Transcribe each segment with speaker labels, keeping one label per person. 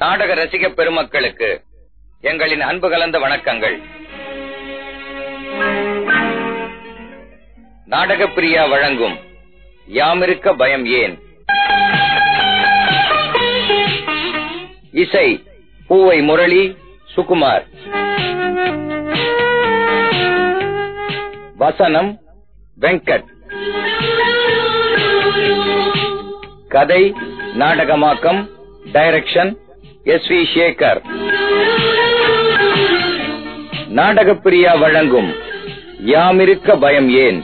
Speaker 1: நாடக ரசிக பெருமக்களுக்கு எங்களின் அன்பு கலந்த வணக்கங்கள். நாடக பிரியா வழங்கும் யாமிருக்க பயம் ஏன்? இசை பூவை முரளி சுகுமார். வசனம் வெங்கட். கதை நாடகமாக்கம் direction S V Sekar. Nadagapriya வழங்கும் யாமிருக்க பயம் ஏன்?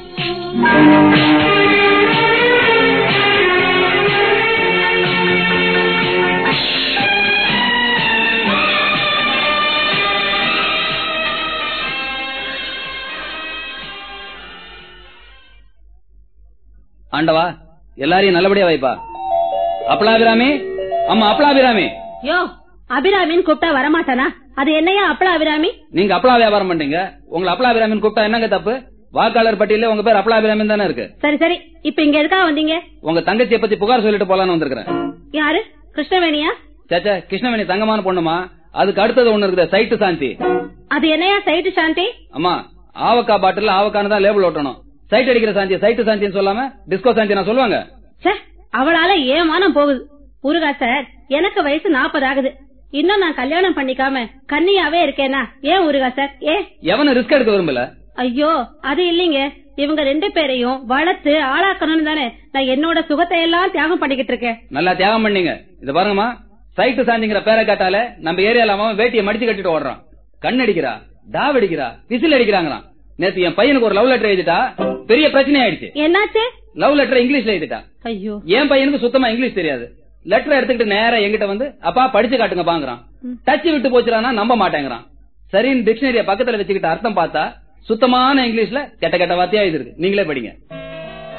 Speaker 2: ஆண்டவா எல்லாரையும் நல்லபடியா வைப்பா. அப்பளாபிராமி அம்மா அப்பளாபிராமி
Speaker 3: யோ அபிராமின்னு கூப்பிட்டா வரமாட்டானா? அது என்னையா அப்பள அபிராமி?
Speaker 2: நீங்க அப்பளா வியாபாரம் பண்றீங்க. உங்களை அப்பளாபிராமின்னு கூப்பிட்டா என்னங்க தப்பு? வாக்காளர் பட்டியல உங்க பேர் அப்பளாபிராமின் தானே இருக்கு.
Speaker 3: சரி சரி. இப்ப இங்க எதுக்கா வந்தீங்க?
Speaker 2: உங்க தங்கச்சியை பத்தி புகார் சொல்லிட்டு போலான்னு வந்திருக்கிறேன்.
Speaker 3: யாரு? கிருஷ்ணவேணியா?
Speaker 2: சேச்சா கிருஷ்ணவேணி தங்கமான பொண்ணுமா? அதுக்கு அடுத்தது ஒண்ணு இருக்குது சைட்டு சாந்தி.
Speaker 3: அது என்னையா சைட்டு சாந்தி?
Speaker 2: அம்மா ஆவக்கா பாட்டில் ஆவக்கான்னு தான் லேபிள் ஓட்டணும். சைட் அடிக்கிற சாந்தி சைட்டு சாந்தின்னு சொல்லாம டிஸ்கோ சாந்தி நான் சொல்லுவாங்க?
Speaker 3: அவளால ஏமானம் போகுது. முருகா சார் எனக்கு வயசு நாற்பது ஆகுது. இன்னும் நான் கல்யாணம் பண்ணிக்காம கன்னியாவே இருக்கேனா? ஏன் முருகா சார்? ஏ
Speaker 2: எவனும் ரிஸ்க் எடுக்க விரும்பல.
Speaker 3: ஐயோ அது இல்லீங்க. இவங்க ரெண்டு பேரையும் வளர்த்து ஆளாக்கணும்னு தானே நான் என்னோட சுகத்தை எல்லாம் தியாகம் பண்ணிக்கிட்டு இருக்கேன்.
Speaker 2: நல்லா தியாகம் பண்ணீங்க. இது பாருங்கம்மா. சைட்டு சாந்திங்கிற பேரை கேட்டாலே நம்ம ஏரியால அவன் வேட்டியை மடிச்சு கட்டிட்டு ஓடுறான். கண் அடிக்கிறா டாவ் அடிக்கிறா விசில் அடிக்கிறாங்களாம். நேத்து என் பையனுக்கு ஒரு லவ் லெட்டர் எழுதிட்டா பெரிய பிரச்சனை ஆயிடுச்சு
Speaker 3: என்னாச்சு?
Speaker 2: லவ் லெட்டர் இங்கிலீஷ்ல எழுதிட்டா.
Speaker 3: ஐயோ.
Speaker 2: என் பையனுக்கு சுத்தமா இங்கிலீஷ் தெரியாது. லெட்டர் எடுத்துக்கிட்டு நேரா என்கிட்ட வந்து அப்பா படிச்சு காட்டுங்க பாங்குறான் டச் விட்டு போச்சுறானா நம்ப மாட்டேங்கிறான். சரின்னு டிக்ஷனரிய பக்கத்துல வச்சுக்கிட்டு அர்த்தம் பார்த்தா சுத்தமான இங்கிலீஷ்ல கெட்ட கெட்ட வார்த்தையா இருக்கு. நீங்களே படிங்க.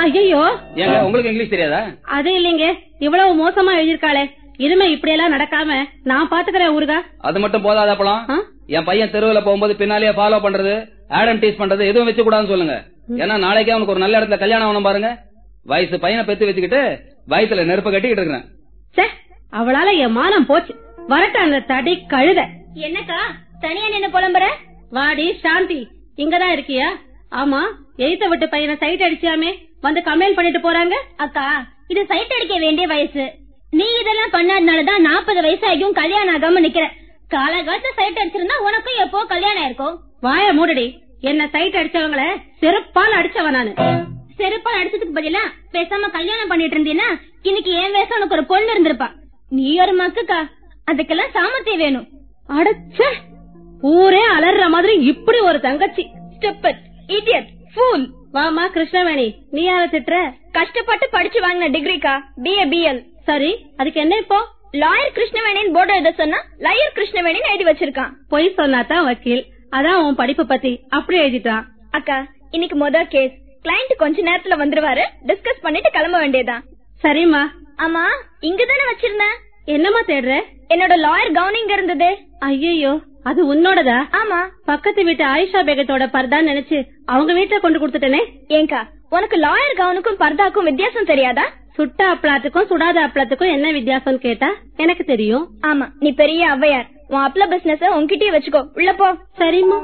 Speaker 3: ஐயோ
Speaker 2: ஏங்க உங்களுக்கு இங்கிலீஷ் தெரியாதா?
Speaker 3: அது இல்லைங்க. இவ்வளவு மோசமா எழுதிருக்காளே இனிமே இப்படி எல்லாம் நடக்காம நான் பாத்துக்கிறேன் ஊருகா.
Speaker 2: அது மட்டும் போதாதப்பலாம்
Speaker 3: ஆ?
Speaker 2: என் பையன் தெருவுல போகும்போது பின்னாலேயே ஃபாலோ பண்றது ஆடம் டீஸ் பண்றது எதுவும் வச்சு கூடாதுன்னு சொல்லுங்க ஏன்னா நாளைக்கே அவனுக்கு ஒரு நல்ல இடத்துல கல்யாணம் ஆகணும் பாருங்க. வயசு பையனை பெத்து வச்சுக்கிட்டு வயசுல நெருப்பு கட்டிக்கிட்டு இருக்கிறேன்.
Speaker 3: அவளால என் மானம் போச்சு. வரட்ட அந்த தடி கழுத.
Speaker 4: என்னக்கா தனியா நின்னு புலம்புற?
Speaker 3: வாடி சாந்தி இங்கதான் இருக்கியா? ஆமா எய்த்த விட்டு பையனை சைட் அடிச்சாமே வந்து கம்ப்ளைண்ட் பண்ணிட்டு போறாங்க?
Speaker 4: அக்கா இது சைட் அடிக்க வேண்டிய வயசு. நீ இதெல்லாம் பண்ணாதனாலதான் நாற்பது வயசாகியும் கல்யாணம் ஆகாம நிக்கிற. காலகாலத்துல சைட் அடிச்சிருந்தா உனக்கும் எப்போ கல்யாணம் ஆயிருக்கும்?
Speaker 3: வாய மூடடி. என்ன சைட் அடிச்சவங்கள செருப்பால் அடிச்சவ நானு.
Speaker 4: செருப்பால் அடிச்சதுக்கு பதிலா பேசாம கல்யாணம் பண்ணிட்டு இருந்தீன்னா இன்னைக்கு என் வயசு உனக்கு ஒரு பொண்ணு இருந்திருப்பா. நீ ஒரு மக்குக்கா. அதுக்கெல்லாம் சாமர்த்தியம் வேணும்.
Speaker 3: அடச்ச ஊரே அலற மாதிரி இப்படி ஒரு தங்கச்சி.
Speaker 4: ஸ்டெப்பட் இடியட் ஃபூல்
Speaker 3: வாமா கிருஷ்ணவேணி. நீ யார திட்டுற?
Speaker 4: கஷ்டப்பட்டு படிச்சு வாங்கின டிகிரிக்கா? பிஏ பிஎல்
Speaker 3: சரி அதுக்கு என்ன இப்போ?
Speaker 4: லாயர் கிருஷ்ணவேணின் போர்டு எழுத சொன்னா லயர் கிருஷ்ணவேணின்னு எழுதி வச்சிருக்கான்.
Speaker 3: பொய் சொன்னாதான் வக்கீல். அதான் உன் படிப்பு பத்தி. அப்படி எழுதிட்டான்.
Speaker 4: அக்கா இன்னைக்கு மொத கேஸ் கிளைண்ட் கொஞ்ச நேரத்துல வந்துருவாரு. டிஸ்கஸ் பண்ணிட்டு கிளம்ப வேண்டியதுதான்.
Speaker 3: சரிம்மா.
Speaker 4: ஆமா இங்கதானே வச்சிருந்தேன்.
Speaker 3: என்னம்மா தேடுற?
Speaker 4: என்னோட லாயர் கவுன் இங்க இருந்தது.
Speaker 3: ஐயோ அது உன்னோடதா?
Speaker 4: ஆமா.
Speaker 3: பக்கத்து வீட்டு ஆயிஷா பேகத்தோட பர்தான்னு நினைச்சு அவங்க வீட்டுல கொண்டு கொடுத்துட்டேனே?
Speaker 4: ஏங்கா உனக்கு லாயர் கவுனுக்கும் பர்தாக்கும் வித்தியாசம் தெரியாதா?
Speaker 3: சுட்ட அப்பளத்துக்கும் சுடாத அப்பளத்துக்கும் என்ன வித்தியாசம் கேட்டா? எனக்கு தெரியும்.
Speaker 4: ஆமா நீ பெரிய ஔவையார். உன் அப்பள பிசினஸ் உன்கிட்டயே வச்சுக்கோ. உள்ள போ.
Speaker 3: சரிம்மா.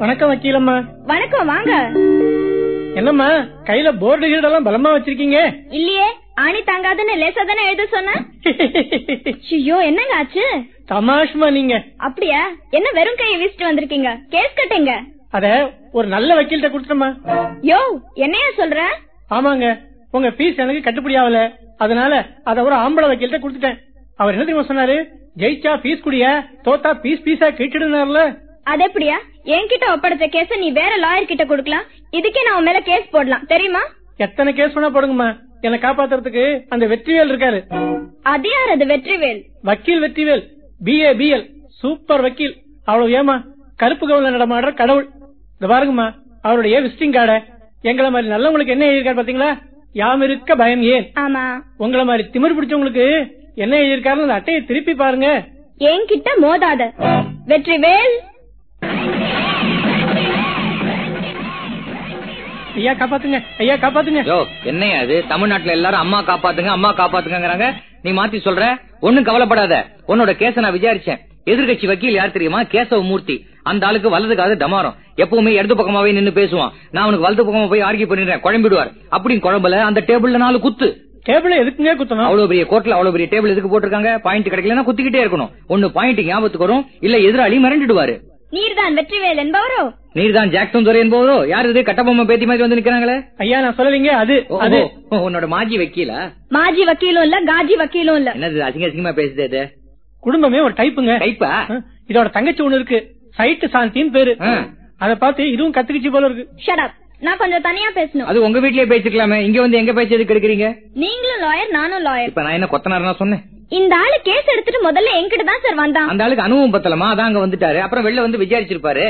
Speaker 5: வணக்கம் வக்கீலம்மா.
Speaker 4: வணக்கம் வாங்க.
Speaker 5: என்னம்மா கையில போர்டு கீடெல்லாம் பலமா வச்சிருக்கீங்க?
Speaker 4: இல்லையே ஆணி தாங்காதுன்னு லேசா தானே எழுத சொன்ன? ஐயோ என்னங்க ஆச்சு?
Speaker 5: தமாஷ்மா நீங்க.
Speaker 4: அப்படியா? என்ன வெறும் கையை வீசிட்டு வந்திருக்கீங்க? கேஸ் கட்டுங்க.
Speaker 5: அத ஒரு நல்ல வக்கீல்கிட்ட கொடுத்துட்டோமா
Speaker 4: யோ என்னையா சொல்ற?
Speaker 5: ஆமாங்க உங்க ஃபீஸ் எனக்கு கட்டுப்படி ஆகல அதனால அத ஒரு ஆம்பளை வக்கீல்கிட்ட கொடுத்துட்டேன். அவர் என்ன தெரியுமா சொன்னாரு? ஜெயிச்சா ஃபீஸ் குடிய தோத்தா பீஸ் பீஸா கிழிச்சிடுனார்ல.
Speaker 4: அது எப்படியா என்கிட்ட ஒப்படைச்ச கேஸ நீ வேற லாயர் கிட்ட கொடுக்கலாம். இதுக்கே நான் உன் மேல கேஸ் போடலாம். தெரியுமா?
Speaker 5: எத்தனை கேஸ் வேணா போடுங்கம்மா. என்னை காப்பாத்துறதுக்கு அந்த வெற்றிவேல் இருக்காரு.
Speaker 4: அது யார் அது வெற்றிவேல்?
Speaker 5: வக்கீல் வெற்றிவேல். பிஏ பிஎல் சூப்பர் வக்கீல். அவ்வளவு ஏமா கருப்பு கவுன்ல நடமாடுற கடவுள். இந்த பாருங்கம்மா. அவருடைய விசிட்டிங் கார்டை எங்களை மாதிரி நல்லவங்களுக்கு என்ன எழுதியிருக்காரு பாத்தீங்களா? யாம் இருக்க பயம் ஏன்?
Speaker 4: ஆமா.
Speaker 5: உங்களை மாதிரி திமிர் பிடிச்சவங்களுக்கு என்ன எழுதியிருக்காருன்னு அந்த அட்டையை திருப்பி பாருங்க.
Speaker 4: என்கிட்ட மோதாத. வெற்றிவேல்!
Speaker 5: ஐயா காப்பாத்துங்க. ஐயா காப்பாத்துங்க.
Speaker 1: யோ என்னையா அது தமிழ்நாட்டுல எல்லாரும் அம்மா காப்பாத்துங்க அம்மா காப்பாத்துங்கங்கறாங்க. நீ மாத்தி சொல்ற? ஒண்ணும் கவலைப்படாத. உன்னோட கேஸ நான் விசாரிச்சேன். எதிர்கட்சி வக்கீல் யார் தெரியுமா? கேசவ மூர்த்தி. அந்த ஆளுக்கு வலதுக்காக டமாரம் எப்பவுமே இடது பக்கமாவே நின்னு பேசுவான். நான் அவனுக்கு வலது பக்கமா போய் ஆர்கியூ பண்ணிடுறேன். குழம்பிடுவார். அப்படின்னு குழம்பல. அந்த டேபிள்ல நாலு குத்து.
Speaker 5: டேபிள் எதுக்குங்க குத்தணும்?
Speaker 1: அவ்வளவு பெரிய கோர்ட்ல அவ்வளவு பெரிய டேபிள் எதுக்கு போட்டிருக்காங்க? பாயிண்ட் கிடைக்கலன்னா குத்திக்கிட்டே இருக்கணும். ஒன்னு பாயிண்ட் ஞாபகத்துக்கு வரும். இல்ல எதிராளி மிரண்டுடுவாரு.
Speaker 4: நீர்தான் வெற்றிவேல் என்பவரோ?
Speaker 1: நீர்தான் ஜாக்சன் துரை என்பவரோ? யார் இது? கட்டபொம்மை பேத்தி மாதிரி வந்து நிக்கிறாங்களே?
Speaker 5: ஐயா நான் சொல்லலைங்க அது அது.
Speaker 1: உன்னோட மாஜி வக்கீலா?
Speaker 4: மாஜி வக்கீலும் இல்ல காஜி வக்கீலும் இல்ல.
Speaker 1: என்னது அசிங்க அசிங்கமா பேசுது இது?
Speaker 5: குடும்பமே ஒரு டைப்புங்க.
Speaker 1: கைப்பா
Speaker 5: ஆ, இதோட தங்கச்சி ஒண்ணு இருக்கு. சைட்டு சாந்தின்னு பேரு. அத பார்த்து இதுவும் கத்துக்கிச்சு போல இருக்கு.
Speaker 4: ஷட் நான் கொஞ்சம் தனியா பேசணும்.
Speaker 1: அது உங்க வீட்லயே பேசிக்கலாமே. இங்க வந்து எங்க பேச்சு எதுக்கு எடுக்கிறீங்க?
Speaker 4: நீங்களும் லாயர் நானும் லாயர்
Speaker 1: இப்ப நான் என்ன கொத்தனார்னா சொன்னேன்.
Speaker 4: இந்த ஆளு கேஸ் எடுத்துட்டு முதல்ல என்கிட்ட தான் சார் வந்தான்.
Speaker 1: அந்த ஆளுக்கு அனுபவம் பத்தலமா? அதான் அங்க வந்துட்டாரு. அப்புறம் வெளில வந்து விசாரிச்சிருப்பாரு.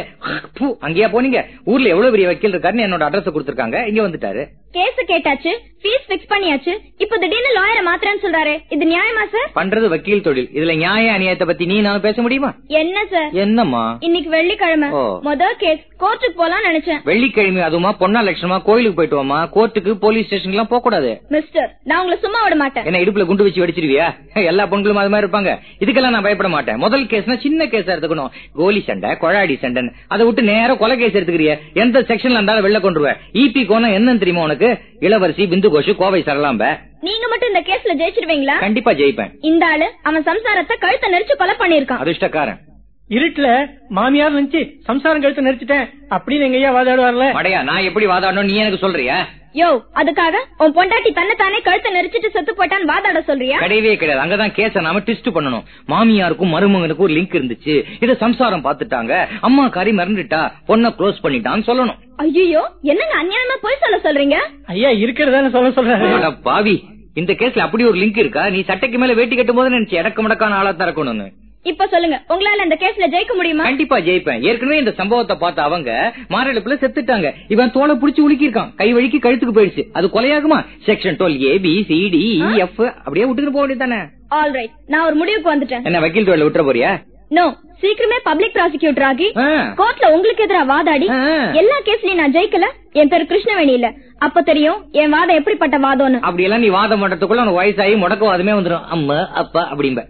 Speaker 1: பூ, அங்கேயா போனீங்க? ஊர்ல எவ்வளவு பெரிய வக்கீல் இருக்காருன்னு என்னோட அட்ரஸ் கொடுத்திருக்காங்க. இங்க வந்துட்டாரு.
Speaker 4: கேஸ் கேட்டாச்சு. ஃபீஸ் பிக்ஸ் பண்ணியாச்சு. இப்போ திடீர்னு லாயரை மாத்திரன்னு சொல்றாரு. இது நியாயமா சார்
Speaker 1: பண்றது வக்கீல் தொழில். இதுல நியாய அநியாயத்தை பத்தி நீ நானும் பேச முடியுமா?
Speaker 4: என்ன சார்
Speaker 1: என்னம்மா?
Speaker 4: இன்னைக்கு வெள்ளிக்கிழமை. முதல் கேஸ் கோர்ட்டுக்கு போலாம் நினைச்சேன்.
Speaker 1: வெள்ளிக்கிழமை அதுமா பொன்னா லட்சணமா? கோயிலுக்கு போயிட்டு வாமா கோர்ட்டுக்கு போலீஸ் ஸ்டேஷன் எல்லாம் போக கூடாது
Speaker 4: மிஸ்டர் நான் உங்களை சும்மா விட மாட்டேன்.
Speaker 1: என்ன இடுப்புல குண்டு வச்சு வெடிச்சிருவியா? எல்லா பொண்களும் அது மாதிரி இருப்பாங்க. இதுக்கெல்லாம் நான் பயப்பட மாட்டேன். முதல் கேஸ்னா சின்ன கேஸா எடுத்துக்கணும். கோலி சண்டை கொழாடி சண்டை அதை விட்டு நேரா கொலை கேஸ் எடுத்துக்கிறிய. எந்த செக்ஷன்ல இருந்தாலும் வெளில கொண்டுருவ இபி கோணம் என்னன்னு தெரியுமா உனக்கு? இளவரசி பிந்து கோஷு கோவை சரலாம்ப
Speaker 4: நீங்க மட்டும் இந்த கேஸ்ல ஜெயிச்சிருவீங்களா?
Speaker 1: கண்டிப்பா ஜெயிப்பேன்.
Speaker 4: இந்த ஆளு அவன் சம்சாரத்தை கழுத்தை நெரிச்சு கொலை பண்ணிருக்கான்
Speaker 1: அதிர்ஷ்டக்காரன்.
Speaker 5: இருட்டுல மாமியார் நினைச்சு சம்சாரம் கழுத்து நெரிச்சிட்டேன். அப்படின்னு எங்க ஐயா வாதாடுவார்ல?
Speaker 1: மடையா நான் எப்படி வாதாடணும்? நீ எனக்கு சொல்றியா?
Speaker 4: யோ அதுக்காக உன் பொண்டாட்டி தன்னை தானே கழுத்தை நெரிச்சிட்டு செத்து போட்டான்னு வாதாட சொல்றியா?
Speaker 1: கிடையவே கிடையாது. அங்கதான் கேஸ நாம ட்விஸ்ட் பண்ணணும். மாமியாருக்கும் மருமகனுக்கும் ஒரு லிங்க் இருந்துச்சு. இத சம்சாரம் பாத்துட்டாங்க அம்மா காரி மறந்துட்டா பொண்ண க்ளோஸ் பண்ணிட்டான்னு சொல்லணும்.
Speaker 4: ஐயோ என்னங்க அநியாயமா போய் சொல்ல சொல்றீங்க?
Speaker 5: ஐயா இருக்கிறதான சொல்ல சொல்றாரு.
Speaker 1: அட பாவி இந்த கேஸ்ல அப்படி ஒரு லிங்க் இருக்கா? நீ சட்டைக்கு மேல வேட்டி கட்டும் போது நினைச்சு இடக்கு மடக்கான ஆளா தான் இருக்கணும்னு.
Speaker 4: இப்ப சொல்லுங்க உங்களால இந்த கேஸ்ல ஜெயிக்க முடியுமா?
Speaker 1: கண்டிப்பா ஜெயிப்பேன். ஏற்கனவே இந்த சம்பவத்தை பார்த்த அவங்க மாரடைப்புல செத்துட்டாங்க. இவன் தோலை புடிச்சு உலுக்கிருக்கான் கை வழிக்கு கழுத்துக்கு போயிடுச்சு. அது கொலையாகுமா? Section twelve A B C D F அப்படியே விட்டுட்டு போக வேண்டியதானே
Speaker 4: ஆல் ரைட் நான் ஒரு முடிவுக்கு வந்துட்டேன்.
Speaker 1: என்ன வக்கீல் தொழில விட்டுற போறியா?
Speaker 4: நோ சீக்கிரமே பப்ளிக் ப்ராசிக்யூட்டர் ஆகி. கோர்ட்ல உங்களுக்கு எதிரா வாதாடி. எல்லா கேஸ்லயும் நான் ஜெயிக்கல. என் பேர் கிருஷ்ணவேணி இல்ல அப்ப தெரியும் என் வாதம் எப்படிப்பட்ட வாதம்னு.
Speaker 1: அப்படி எல்லாம் நீ வாதம் பண்றதுக்குள்ள உனக்கு வயசாகி முடக்கவாதமே வந்துடும் அம்மா அப்பா அப்படிம்ப.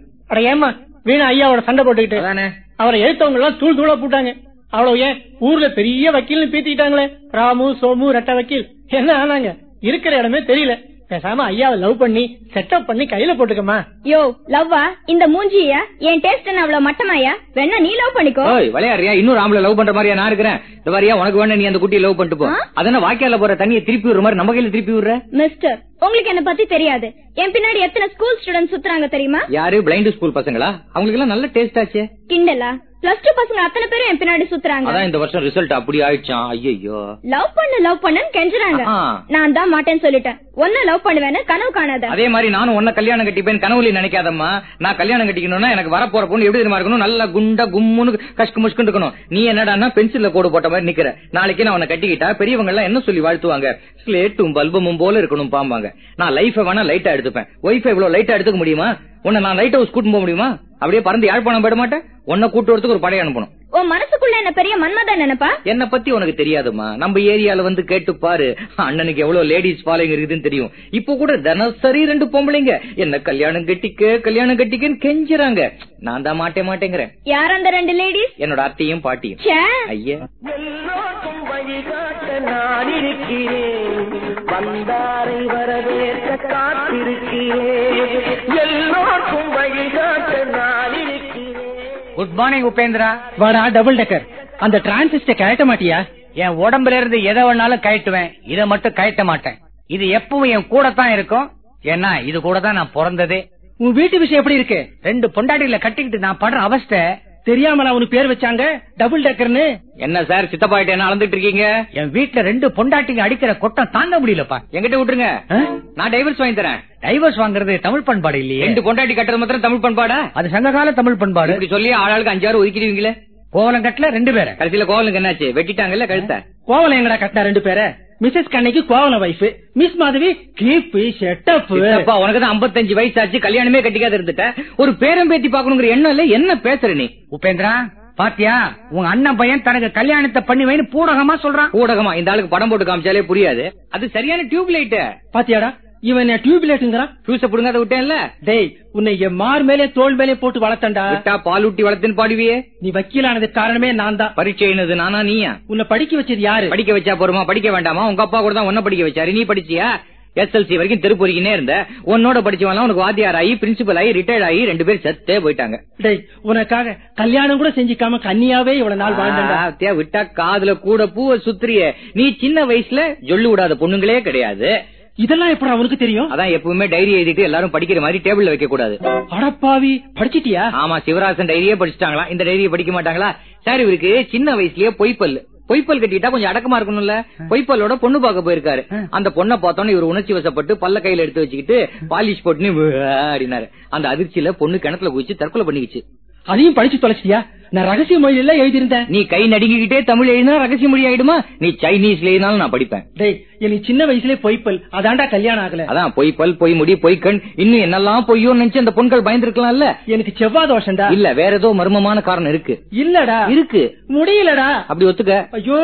Speaker 5: ஏமா வீணா ஐயாவோட சண்டை போட்டுக்கிட்டு. அவரை எழுத்தவங்க எல்லாம் தூள் தூளா போட்டாங்க. அவ்வளவு ஏன்? ஊர்ல பெரிய வக்கீல்னு பீத்திட்டாங்களே ராமு சோமு ரெட்ட வக்கீல். என்ன ஆனாங்க? இருக்கிற இடமே தெரியல. பேசாம ஐயாவை லவ் பண்ணி செட்டப் பண்ணி கையில போட்டுக்கமா
Speaker 4: யோ லவ்வா இந்த மூஞ்சிய? என் டேஸ்ட் என்ன அவ்வளவு மட்டமாயா? வேணா நீ லவ் பண்ணிக்கோ.
Speaker 1: ஓய் விளையாடுறியா? இன்னொரு ஆம்பளை லவ் பண்ற மாதிரியா நான் இருக்கிறேன். இந்த மாதிரியா உனக்கு வேணும் நீ அந்த குட்டியை லவ் பண்ணிட்டு போ.
Speaker 4: ஆ?
Speaker 1: அதனால வாய்க்கால போற தண்ணியை திருப்பி விடுற மாதிரி நம்ம கையில திருப்பி விடுற?
Speaker 4: மிஸ்டர் உங்களுக்கு என்ன பத்தி தெரியாது. என் பின்னாடி எத்தனை ஸ்கூல் ஸ்டூடெண்ட் சுத்துறாங்க தெரியுமா?
Speaker 1: யாரு? பிளைண்ட் ஸ்கூல் பசங்களா? அவங்களுக்கு எல்லாம் நல்ல டேஸ்ட் ஆச்சே.
Speaker 4: கிண்டலா? பிளஸ் டூ பசங்க அத்தனை பேரும் என் பின்னாடி சுத்துறாங்க.
Speaker 1: அதான் இந்த வருஷம் ரிசல்ட் அப்படி ஆயிடுச்சான் ஐயோ
Speaker 4: லவ் பண்ணு லவ் பண்ணுன்னு கெஞ்சுறாங்க. நான் தான் மாட்டேன்னு சொல்லிட்டேன். ஒன்ன லவ் பண்ணுவேன்னு கனவு காணாத.
Speaker 1: அதே மாதிரி நானும் உன்ன கல்யாணம் கட்டிப்பேன் கனவுல நினைக்காதம்மா. நான் கல்யாணம் கட்டிக்கணும்னா எனக்கு வரப்போற பொண்ணு எப்படி தெரியுமா இருக்கணும்? நல்லா குண்டா கும்முன்னு கஷ்கு முஷ்குன்னு இருக்கணும். நீ என்னடான்னா பென்சில்ல கோடு போட்ட மாதிரி நிக்கிற. நாளைக்கு நான் உன்னை கட்டிக்கிட்டா பெரியவங்க எல்லாம் என்ன சொல்லி வாழ்த்துவாங்க? ஸ்லேட்டும் பல்பமும் போல இருக்கணும் பாம்பாங்க நான் லைஃப வேணா லைட்டா எடுத்துப்பேன். ஒய்ஃபை இவ்வளவு லைட்டா எடுத்துக்க முடியுமா? உன்னை நான் லைட் ஹவுஸ் கூட்டு போக முடியுமா? அப்படியே பறந்து யாழ்ப்பாணம் போயிட மாட்டேன். உன்னை கூட்டுறதுக்கு ஒரு படையை அனுப்பணும்.
Speaker 4: உன் மனசுக்குள்ள என்ன பெரிய மன்மதன் நினைப்பா?
Speaker 1: என்ன பத்தி உனக்கு தெரியாதுமா நம்ம ஏரியால வந்து கேட்டு பாரு. அண்ணனுக்கு எவ்வளவு லேடிஸ் ஃபாலோயிங் இருக்குதுன்னு தெரியும். இப்போ கூட தினசரி ரெண்டு பொம்பளைங்க. என்ன கல்யாணம் கட்டிக்க கல்யாணம் கட்டிக்கன்னு கெஞ்சுறாங்க. நான் தான் மாட்டே மாட்டேங்கிறேன்.
Speaker 4: யார் அந்த ரெண்டு லேடிஸ்
Speaker 1: என்னோட அத்தையும் பாட்டியும். ஐயா.
Speaker 6: எல்லோருக்கும் வழிகாட்ட நான் இருக்கிறேன். வந்தாரை வரவேற்க காத்திருக்கிறேன். எல்லோருக்கும் வழிகாட்ட நான் இருக்கிறேன்
Speaker 7: குட் மார்னிங் உபேந்திரா
Speaker 5: வாடா டபுள் டெக்கர் அந்த டிரான்சிஸ்டர் கழட்ட மாட்டியா?
Speaker 7: என் உடம்புல இருந்து எதை வேணாலும் கழட்டுவேன். இதை மட்டும் கழட்ட மாட்டேன். இது எப்பவும் என் கூட தான் இருக்கும். ஏன்னா இது கூட தான் நான் பிறந்ததே.
Speaker 5: உன் வீட்டு விஷயம் எப்படி இருக்கு?
Speaker 7: ரெண்டு பொண்டாட்டிகளை கட்டிக்கிட்டு நான் படுற அவஸ்தை
Speaker 5: தெரியாமல உனக்கு பேர் வச்சாங்க? டபுள் டெக்கர்னு
Speaker 1: என்ன சார் சித்தப்பா கிட்ட என்ன அளந்துட்டு இருக்கீங்க?
Speaker 7: என் வீட்டுல ரெண்டு பொண்டாட்டிங்க அடிக்கிற கொட்டம் தாங்க முடியலப்பா.
Speaker 1: என்கிட்ட விட்டுருங்க. நான் டைவர்ஸ் வாங்கி தரேன்.
Speaker 7: டைவர்ஸ் வாங்குறது தமிழ் பண்பாடு இல்லையே.
Speaker 1: ரெண்டு பொண்டாட்டி கட்டுறது மாத்திரம் தமிழ் பண்பாடா?
Speaker 7: அது சங்ககால தமிழ் பண்பாடு.
Speaker 1: இப்படி சொல்லி ஆளாளுக்கு அஞ்சாறு ஒதுக்கிடுவீங்களே?
Speaker 7: கோவலங்கட்டுல ரெண்டு பேரை.
Speaker 1: கடைசியில கோவலுக்கு என்னாச்சு? வெட்டிட்டாங்கல்ல கழுத்த.
Speaker 5: கோவலம் எங்கடா கட்டினா ரெண்டு பேரை? மிஸ்ஸஸ் கண்ணைக்கு கோவல wife miss Madhavi clip setup
Speaker 1: உனக்கு தான் 55 வயசு ஆச்சு கல்யாணமே கட்டிக்காத இருந்துட்ட. ஒரு பேரம் பேத்தி பாக்கணுங்கிற எண்ணம் இல்ல என்ன பேசுற நீ?
Speaker 7: உபேந்திரா பாத்தியா? உங்க அண்ணன் பையன் தனக்கு கல்யாணத்தை பண்ணி வைன்னு பூடகமா சொல்றான்.
Speaker 1: ஊடகமா இந்த ஆளுக்கு படம் போட்டு காமிச்சாலே புரியாது. அது சரியான டியூப் லைட்
Speaker 5: பாத்தியாடா? இவன் டியூப்லைட்டுங்கிறான்
Speaker 1: ஃபியூஸ புடுங்க அதை விட்டேன்ல.
Speaker 5: டேய் உன்னை என் மார் மேலே தோல் மேலே போட்டு வளர்த்தண்டா.
Speaker 1: விட்டா பால் ஊட்டி வளர்த்துன்னு பாடுவியே.
Speaker 5: நீ வக்கீலானதுக்கு காரணமே நான் தான்
Speaker 1: பரீட்சை என்னது நானா நீயா?
Speaker 5: உன்னை படிக்க வச்சது யாரு?
Speaker 1: படிக்க வச்சா போருமா? படிக்க வேண்டாமா? உங்க அப்பா கூட தான் உன்ன படிக்க வச்சாரு. நீ படிச்சியா? எஸ்எல்சி வரைக்கும் தெருப்பொறிக்கினே இருந்த. உன்னோட படிச்சவன் உனக்கு வாத்தியார் ஆகி பிரின்சிபல் ஆகி ரிட்டையர்ட் ஆகி ரெண்டு பேரும் செத்தே போயிட்டாங்க.
Speaker 5: டேய் உனக்காக கல்யாணம் கூட செஞ்சுக்காம கன்னியாவே இவ்வளவு நாள் வாழ்ந்தா
Speaker 1: விட்டா காதுல கூட பூவ சுத்துறிய. நீ சின்ன வயசுல ஜொல்லு விடாத பொண்ணுங்களே கிடையாது.
Speaker 5: இதெல்லாம் எப்படி அவனுக்கு தெரியும்?
Speaker 1: அதான் எப்பவுமே டைரி எழுதிட்டு எல்லாரும் படிக்கிற மாதிரி டேபிள்ல வைக்க கூடாது
Speaker 5: அடப்பாவி படிச்சிட்டியா?
Speaker 1: ஆமா சிவராசன் டைரியே படிச்சுட்டாங்களா? இந்த டைரியை படிக்க மாட்டாங்களா? சார் இவருக்கு சின்ன வயசுலயே பொய்ப்பல். பொய்ப்பல் கட்டிட்டா கொஞ்சம் அடக்கமா இருக்கணும்ல. பொய்ப்பல்லோட பொண்ணு பார்க்க போயிருக்காரு. அந்த பொண்ணை பார்த்தோன்னே இவர் உணர்ச்சி வசப்பட்டு பல்ல கையில எடுத்து வச்சுக்கிட்டு பாலிஷ் போட்டுன்னு அப்படின்னாரு. அந்த அதிர்ச்சியில பொண்ணு கிணத்துல குதிச்சு தற்கொலை பண்ணிக்கிச்சு.
Speaker 5: அதையும் படிச்சு தொலைச்சிட்டியா? நான் ரகசிய மொழியில எழுதியிருந்தேன்.
Speaker 1: நீ கை நடுங்கிக்கிட்டே தமிழ் எழுதினா ரகசிய மொழி ஆயிடுமா? நீ சைனீஸ்ல எழுதினாலும் நான் படிப்பேன்.
Speaker 5: டேய் எனக்கு சின்ன வயசுலயே பொய்ப்பல். அதான்டா கல்யாணம் ஆகல.
Speaker 1: அதான் பொய் பல் பொய் முடி பொய் கண். இன்னும் என்னெல்லாம் பொய்யோ நினைச்சு அந்த பொண்கள் பயந்துருக்கலாம்ல?
Speaker 5: எனக்கு செவ்வாய் தோஷம்டா.
Speaker 1: இல்ல வேற ஏதோ மர்மமான காரணம் இருக்கு.
Speaker 5: இல்லடா.
Speaker 1: இருக்கு.
Speaker 5: முடியலடா.
Speaker 1: அப்படி ஒத்துக்க.
Speaker 5: ஐயோ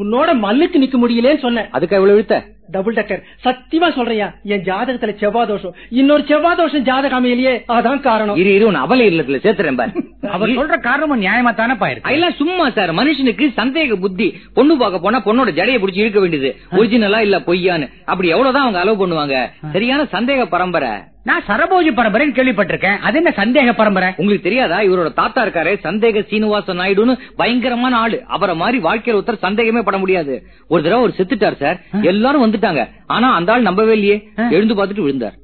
Speaker 5: உன்னோட மல்லுக்கு நிக்க முடியலன்னு சொன்னேன்.
Speaker 1: அதுக்கு எவ்வளவு இழுத்த?
Speaker 5: டபுள் டக்கர் சத்தியமா சொல்றியா? என் ஜாதகத்துல செவ்வாய் தோஷம். இன்னொரு செவ்வாய் தோஷம் ஜாதக அமையிலேயே அதான் காரணம்.
Speaker 1: இரு இரு அவல இல்லத்துல சேர்த்துறேன் பாரு.
Speaker 7: அவர் சொல்ற காரணமும் நியாயமா தானே பாயிருக்கு
Speaker 1: அதெல்லாம் சும்மா சார் மனுஷனுக்கு சந்தேக புத்தி. பொண்ணு பார்க்க போனா பொண்ணோட ஜடையை பிடிச்சி இழுக்க வேண்டியது. ஒரிஜினலா இல்ல பொய்யான்னு. அப்படி எவ்வளவுதான் அவங்க அலோவ் பண்ணுவாங்க. சரியான சந்தேக பரம்பரை.
Speaker 7: நான் சரபோஜி பரம்பரைன்னு கேள்விப்பட்டிருக்கேன். அது என்ன சந்தேக பரம்பரை?
Speaker 1: உங்களுக்கு தெரியாதா? இவரோட தாத்தா இருக்காரு சந்தேக சீனிவாச நாயுடுன்னு பயங்கரமான ஆளு. அவரை மாதிரி வாழ்க்கையில ஒருத்தர் சந்தேகமே பட முடியாது. ஒரு தடவை அவர் செத்துட்டார் சார். எல்லாரும் வந்துட்டாங்க. ஆனா அந்த ஆள் நம்பவே இல்லையே. எழுந்து பார்த்துட்டு விழுந்தார்.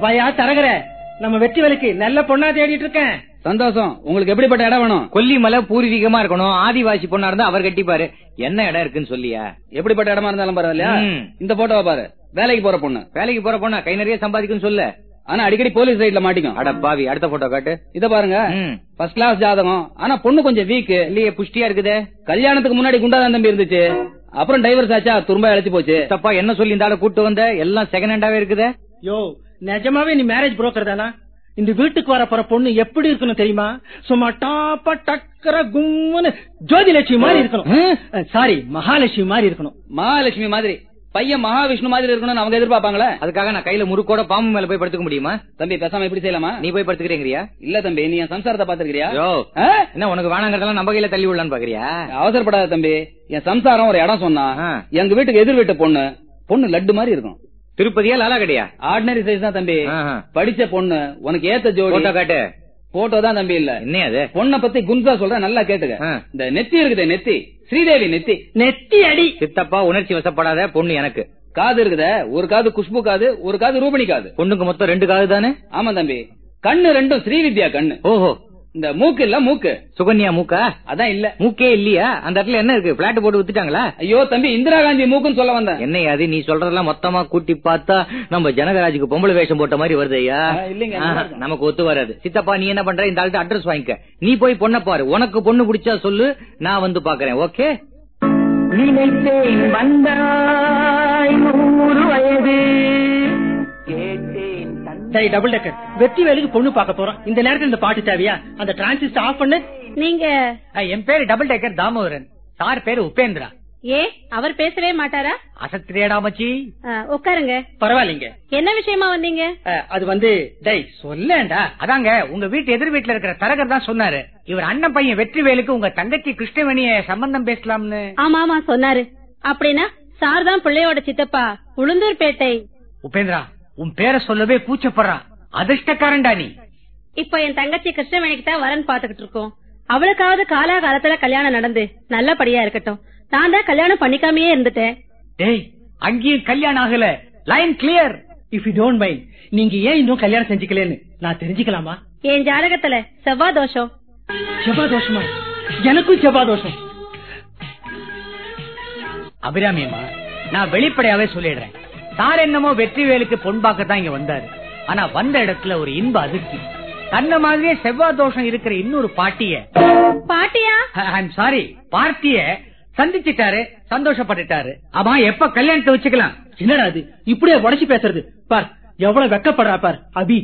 Speaker 5: வயா தரகர. நம்ம வெற்றி வேலைக்கு நல்ல பொண்ணா தேடிட்டு இருக்கேன்.
Speaker 2: சந்தோஷம். உங்களுக்கு எப்படிப்பட்ட இடம் வேணும்?
Speaker 1: கொல்லிமலை பூர்வீகமா இருக்கணும். ஆதிவாசி பொண்ணா இருந்தா அவர் கட்டிப்பாரு. என்ன இடம் இருக்குன்னு சொல்லியா?
Speaker 2: எப்படிப்பட்ட இடமா இருந்தாலும் பரவாயில்லையா. இந்த போட்டோவை பாரு. வேலைக்கு போற பொண்ணு.
Speaker 1: வேலைக்கு போற பொண்ணா? கை நிறைய சம்பாதிக்குன்னு சொல்லு.
Speaker 2: ஆனா அடிக்கடி போலீஸ் ரைட்ல மாட்டிக்கும்.
Speaker 1: அட பாவி அடுத்த போட்டோ காட்டு.
Speaker 2: இத பாருங்க. ஃபர்ஸ்ட் கிளாஸ் ஜாதகம். ஆனா பொண்ணு கொஞ்சம் வீக்
Speaker 1: இல்லையே புஷ்டியா இருக்குதே.
Speaker 2: கல்யாணத்துக்கு முன்னாடி குண்டாதான் தம்பி இருந்துச்சு. அப்புறம் டைவர்ஸ் ஆச்சா? துரும்ப இழைச்சு போச்சு.
Speaker 1: தப்பா என்ன சொல்லி இந்த ஆளை கூட்டு வந்த? எல்லாம் செகண்ட் ஹேண்டாவே இருக்குதே.
Speaker 5: யோ நிஜமாவே நீ மேரேஜ் புரோக்கர் தானா? இந்த வீட்டுக்கு வர போற பொண்ணு எப்படி இருக்கணும் தெரியுமா? சும்மா டாப்பா டக்கர கும்முன்னு ஜோதிலட்சுமி மாதிரி இருக்கணும். சாரி மகாலட்சுமி மாதிரி இருக்கணும்.
Speaker 2: மகாலட்சுமி மாதிரி. பையன் மகாவிஷ்ணு மாதிரி இருக்கணும்னு அவங்க எதிர்பார்ப்பாங்களே?
Speaker 1: அதுக்காக நான் கையில முறுக்கோட பாம்பு மேல போய் படுத்துக்க முடியுமா?
Speaker 2: தம்பி பேசாம இப்படி செய்யலாமா?
Speaker 1: நீ போய் படுத்துக்கிறீங்கறியா
Speaker 2: இல்ல தம்பி நீ என் சம்சாரத்தை பாத்துருக்கியா
Speaker 1: யோ என்ன உனக்கு வேணாங்கிறதெல்லாம் நம்ம கையில தள்ளி விடலான்னு பாக்குறியா?
Speaker 2: அவசரப்படாத தம்பி என் சம்சாரம் ஒரு இடம் சொன்னா. எங்க வீட்டுக்கு எதிர் வீட்டு பொண்ணு பொண்ணு லட்டு மாதிரி இருக்கும்
Speaker 1: திருப்பதியா லாலா கடையா
Speaker 2: ஆர்டினரி சைஸ் தான் தம்பி. படிச்ச பொண்ணு உனக்கு ஏத்த ஜோடி.
Speaker 1: போட்டோ காட்டு.
Speaker 2: போட்டோ தான் தம்பி இல்ல.
Speaker 1: என்ன அது?
Speaker 2: பொண்ண பத்தி குன்சா சொல்றேன் நல்லா கேட்டுக்க. இந்த நெத்தி இருக்குதே நெத்தி. ஸ்ரீதேவி நெத்தி.
Speaker 5: நெத்தி அடி.
Speaker 1: சித்தப்பா உணர்ச்சி வசப்படாத பொண்ணு எனக்கு.
Speaker 2: காது இருக்குதே ஒரு காது குஷ்பு காது ஒரு காது ரூபணி காது.
Speaker 1: பொண்ணுக்கு மொத்தம் ரெண்டு காது தானே?
Speaker 2: ஆமா தம்பி. கண்ணு ரெண்டும் ஸ்ரீவித்யா கண்ணு.
Speaker 1: ஓஹோ.
Speaker 2: இந்த மூக்கு இல்ல மூக்கு.
Speaker 1: சுகன்யா மூக்கா?
Speaker 2: அதான் இல்ல.
Speaker 1: மூக்கே இல்லையா? அந்த இடத்துல என்ன இருக்கு? பிளாட் போட்டு வித்துட்டாங்களா?
Speaker 2: ஐயோ தம்பி இந்திரா காந்தி மூக்குன்னு சொல்ல வந்தேன்.
Speaker 1: என்ன அது? நீ சொல்றதெல்லாம் மொத்தமா கூட்டி பார்த்தா நம்ம ஜனகராஜுக்கு பொம்பளை வேஷம் போட்ட மாதிரி வருது ஐயா.
Speaker 2: இல்லைங்க.
Speaker 1: நமக்கு ஒத்து வராது. சித்தப்பா நீ என்ன பண்ற? இந்த ஆள்கிட்ட அட்ரஸ் வாங்கிக்க. நீ போய் பொண்ணை பாரு. உனக்கு பொண்ணு பிடிச்சா சொல்லு. நான் வந்து பாக்குறேன். ஓகே
Speaker 6: நினைத்தேன் வந்தாய் நூறு வயது.
Speaker 5: டேய் டபுள் டக்கர் வெற்றி வேலைக்கு பொண்ணு பார்க்க போறோம். இந்த நேரத்துல இந்த பாட்டு தேவையா? அந்த டிரான்சிஸ்டர் ஆஃப் பண்ணு.
Speaker 3: நீங்க?
Speaker 7: என் பேரு டபுள் டேக்கர் தாமோதரன். சார் பேரு உபேந்திரா.
Speaker 3: ஏ அவர் பேசவே மாட்டாரா?
Speaker 7: அசத்திரியாடா மச்சி.
Speaker 3: உட்காருங்க.
Speaker 5: பரவாயில்லைங்க.
Speaker 3: என்ன விஷயமா வந்தீங்க?
Speaker 5: அது வந்து டேய் சொல்லேன்டா.
Speaker 7: அதாங்க உங்க வீட்டு எதிர் வீட்டுல இருக்கிற தரகர் தான் சொன்னாரு. இவர் அண்ணன் பையன் வெற்றிவேலுக்கு உங்க தங்கச்சி கிருஷ்ணவேணிய சம்பந்தம் பேசலாம்னு.
Speaker 3: ஆமா ஆமா சொன்னாரு. அப்படின்னா சார் தான் பிள்ளையோட சித்தப்பா உளுந்தூர்பேட்டை.
Speaker 7: உபேந்திரா உன் பேரை சொல்லவே கூச்சப்படுறான் அதிர்ஷ்டக்காரன்டா நீ.
Speaker 3: இப்ப என் தங்கச்சி கிருஷ்ணவேணிக்கு தான் வரன் பாத்துக்கிட்டு இருக்கோம். அவளுக்காவது காலாகாலத்துல கல்யாணம் நடந்து நல்லபடியா இருக்கட்டும். நான் தான் கல்யாணம் பண்ணிக்காமயே இருந்துட்டேன்.
Speaker 7: டேய் அங்கேயும் கல்யாணம் ஆகல. Line clear
Speaker 5: if you don't mind நீங்க ஏன் இன்னும் கல்யாணம் செஞ்சுக்கலன்னு நான் தெரிஞ்சுக்கலாமா?
Speaker 3: என் ஜாதகத்துல செவ்வாய் தோஷம்.
Speaker 5: செவ்வாய் தோஷமா? எனக்கும் செவ்வாய் தோஷம்.
Speaker 7: அபிராமி அம்மா நான் வெளிப்படையாவே சொல்லிடுறேன். சார் என்னமோ வெற்றிவேலுக்கு பொன் பார்க்கத்தான் இங்க வந்தாரு. ஆனா வந்த இடத்துல ஒரு இன்ப அதிர்ச்சி. தன்ன மாதிரியே செவ்வாய் தோஷம் இருக்கிற இன்னொரு பாட்டிய
Speaker 3: பாட்டியா?
Speaker 7: I'm sorry பார்ட்டிய சந்திச்சிட்டாரு சந்தோஷப்பட்டுட்டாரு. ஆமா எப்ப கல்யாணத்தை வச்சுக்கலாம்?
Speaker 5: என்னடா அது இப்படியே உடச்சு பேசுறது. பார் எவ்வளவு வெக்கப்படுறா பார் அபி.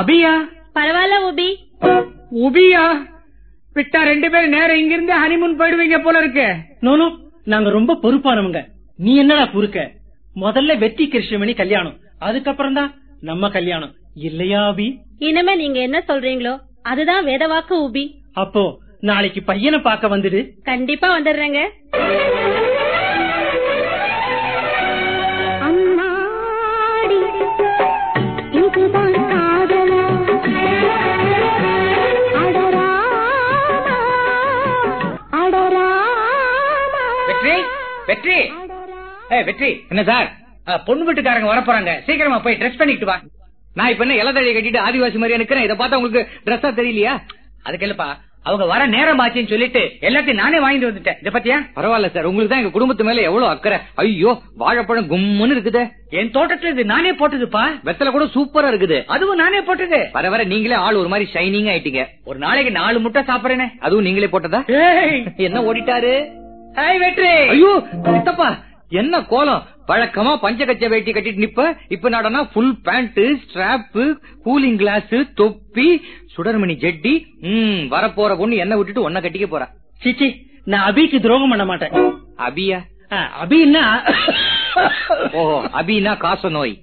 Speaker 7: அபியா?
Speaker 3: பரவாயில்ல உபி.
Speaker 7: உபியா? விட்டா ரெண்டு பேரும் நேரம் இங்க இருந்து ஹனிமூன் போயிடுவீங்க போல இருக்கு.
Speaker 5: நோனோ நாங்க ரொம்ப பொறுப்பானவங்க. நீ என்னடா குறுக்க? முதல்ல வெற்றி கிருஷ்ணமணி கல்யாணம். அதுக்கப்புறம் தான் நம்ம கல்யாணம். இல்லையா அபி
Speaker 3: இனிமே நீங்க என்ன சொல்றீங்களோ அதுதான் வேதவாக்கு உபி.
Speaker 5: அப்போ நாளைக்கு பையனை பார்க்க வந்துடு.
Speaker 3: கண்டிப்பா வந்துடுறேங்க.
Speaker 4: அம்மாடி இதுதான் காதலா? அடராமா அடராமா?
Speaker 7: வெற்றி வெற்றி. வெற்றி. என்ன சார்? பொண்ணு வீட்டுக்காரங்க வர போறாங்க சீக்கிரமா போய் ட்ரெஸ் பண்ணிட்டு வா.
Speaker 1: நான் இப்ப என்ன இலதழையை கட்டிட்டு ஆதிவாசி மாதிரியா நிக்கிறேன். இதை பார்த்தா உங்களுக்கு ட்ரெஸ்ஸா தெரியலையா?
Speaker 7: அதுக்கு இல்லப்பா. அவங்க வர நேரம் ஆச்சுன்னு சொல்லிட்டு எல்லாத்தையும் நானே வாங்கிட்டு வந்துட்டேன். இத பத்தியா?
Speaker 1: பரவாயில்ல சார். உங்களுக்கு தான் எங்க குடும்பத்து மேல எவ்வளவு அக்கறை? ஐயோ வாழைப்பழம் கும்முன்னு இருக்குது.
Speaker 7: என் தோட்டத்துல இது நானே போட்டதுப்பா.
Speaker 1: வெத்தலை கூட சூப்பரா இருக்குது.
Speaker 7: அதுவும் நானே போட்டது.
Speaker 1: வர வர நீங்களே ஆள் ஒரு மாதிரி ஷைனிங் ஆயிட்டீங்க.
Speaker 7: ஒரு நாளைக்கு நாலு முட்டை சாப்பிடுறேனே.
Speaker 1: அதுவும் நீங்களே போட்டதா? என்ன ஓடிட்டாரு?
Speaker 7: வெற்றி.
Speaker 1: ஐயோ. என்ன கோலம்? வழக்கமா பஞ்சகச்ச வேட்டி கட்டிட்டு நிப்ப? இப்ப நடனா full pant strap cooling glass தொப்பி சுடர்மணி ஜெட்டி ம் வரப்போற பொண்ணு என்ன விட்டுட்டு ஒன்ன கட்டிக்க போறா.
Speaker 5: சிச்சி நான் அபிக்கு துரோகம் பண்ண மாட்டேன்.
Speaker 1: அபியா?
Speaker 5: அபின்னா
Speaker 1: ஓஹோ அபினா காச நோய்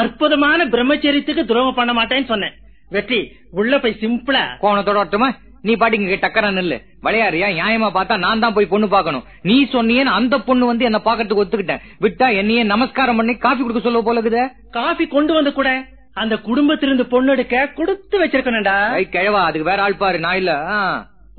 Speaker 5: அற்புதமான பிரம்மச்சரியத்துக்கு துரோகம் பண்ண மாட்டேன்னு சொன்னேன். வெற்றி உள்ள போய் சிம்பிளா
Speaker 1: கோணத்தோட ஒட்டுமா நீ பாட்டிங்க டக்கரா நில்லு. விளையாடுறியா? நியாயமா பார்த்தா நான் தான் போய் பொண்ணு பார்க்கணும். நீ சொன்னியேன்னு அந்த பொண்ணு வந்து என்ன பாக்கிறதுக்கு ஒத்துக்கிட்டேன். விட்டா என்னையே நமஸ்காரம் பண்ணி காஃபி குடுக்க சொல்ல போல இருக்குதே
Speaker 5: காபி கொண்டு வந்து கூட அந்த குடும்பத்திலிருந்து பொண்ணு எடுக்க கொடுத்து வச்சிருக்கணும்டா.
Speaker 1: கிழவா அதுக்கு வேற ஆள் பாரு நான் இல்ல.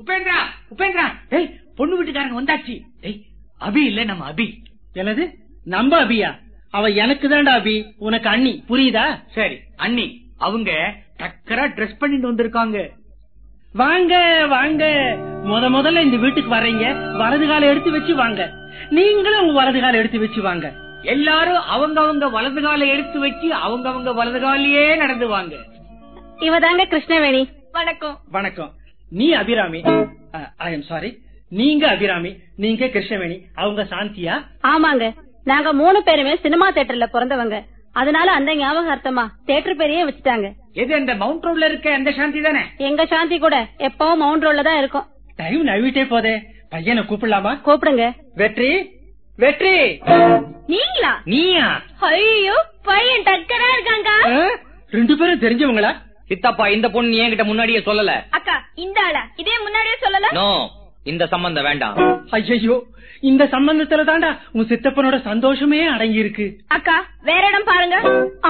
Speaker 7: உபேந்திரா உபேந்திரா. ஏய் பொண்ணு வீட்டுக்காரங்க வந்தாச்சு. ஏய் அபி இல்ல நம்ம அபி.
Speaker 5: என்னது? நம்ப அபியா? அவ எனக்கு தான்டா அபி. உனக்கு அண்ணி. புரியுதா?
Speaker 7: சரி அண்ணி. அவங்க டக்கரா ட்ரெஸ் பண்ணிட்டு வந்திருக்காங்க.
Speaker 5: வாங்க வாங்க. முத முதல்ல இந்த வீட்டுக்கு வர்றீங்க வலது காலை எடுத்து வச்சு வாங்க. நீங்களும் உங்க வலது காலை எடுத்து வச்சு வாங்க.
Speaker 7: எல்லாரும் அவங்க அவங்க வலது காலை எடுத்து வச்சு அவங்க அவங்க வலது காலையே நடந்து வாங்க.
Speaker 3: இவதாங்க கிருஷ்ணவேணி. வணக்கம்.
Speaker 5: வணக்கம். நீ அபிராமி. ஐ எம் சாரி நீங்க அபிராமி. நீங்க கிருஷ்ணவேணி. அவங்க சாந்தியா?
Speaker 3: ஆமாங்க. நாங்க மூணு பேருமே சினிமா தியேட்டர்ல பிறந்தவங்க. அதனால அந்த ஞாபகார்த்தமா தியேட்டர் பேரையே வச்சுட்டாங்க.
Speaker 7: எது அந்த மவுண்ட் ரோட்ல இருக்க அந்த சாந்தி தானே?
Speaker 3: எங்க சாந்தி கூட எப்பவும் மவுண்ட் ரோட்ல தான் இருக்கும்.
Speaker 5: டைம் நழுவிட்டே போதே. பையனை கூப்பிடலாமா?
Speaker 3: கூப்பிடுங்க.
Speaker 5: வெற்றி வெற்றி!
Speaker 4: நீங்களா?
Speaker 7: நீயா?
Speaker 4: ஐயோ பையன் டக்கரா இருக்காங்க?
Speaker 5: ரெண்டு பேரும் தெரிஞ்சவங்களா?
Speaker 1: சித்தப்பா இந்த பொண்ணு என்கிட்ட முன்னாடியே சொல்லல.
Speaker 4: அக்கா இந்த ஆளா? இதே முன்னாடியே சொல்லல?
Speaker 1: நோ. இந்த சம்பந்தம் வேண்டாம்.
Speaker 5: ஐயோ இந்த சம்பந்தத்துல தாண்டா உன் சித்தப்பனோட சந்தோஷமே அடங்கி இருக்கு
Speaker 4: அக்கா வேற இடம் பாருங்க.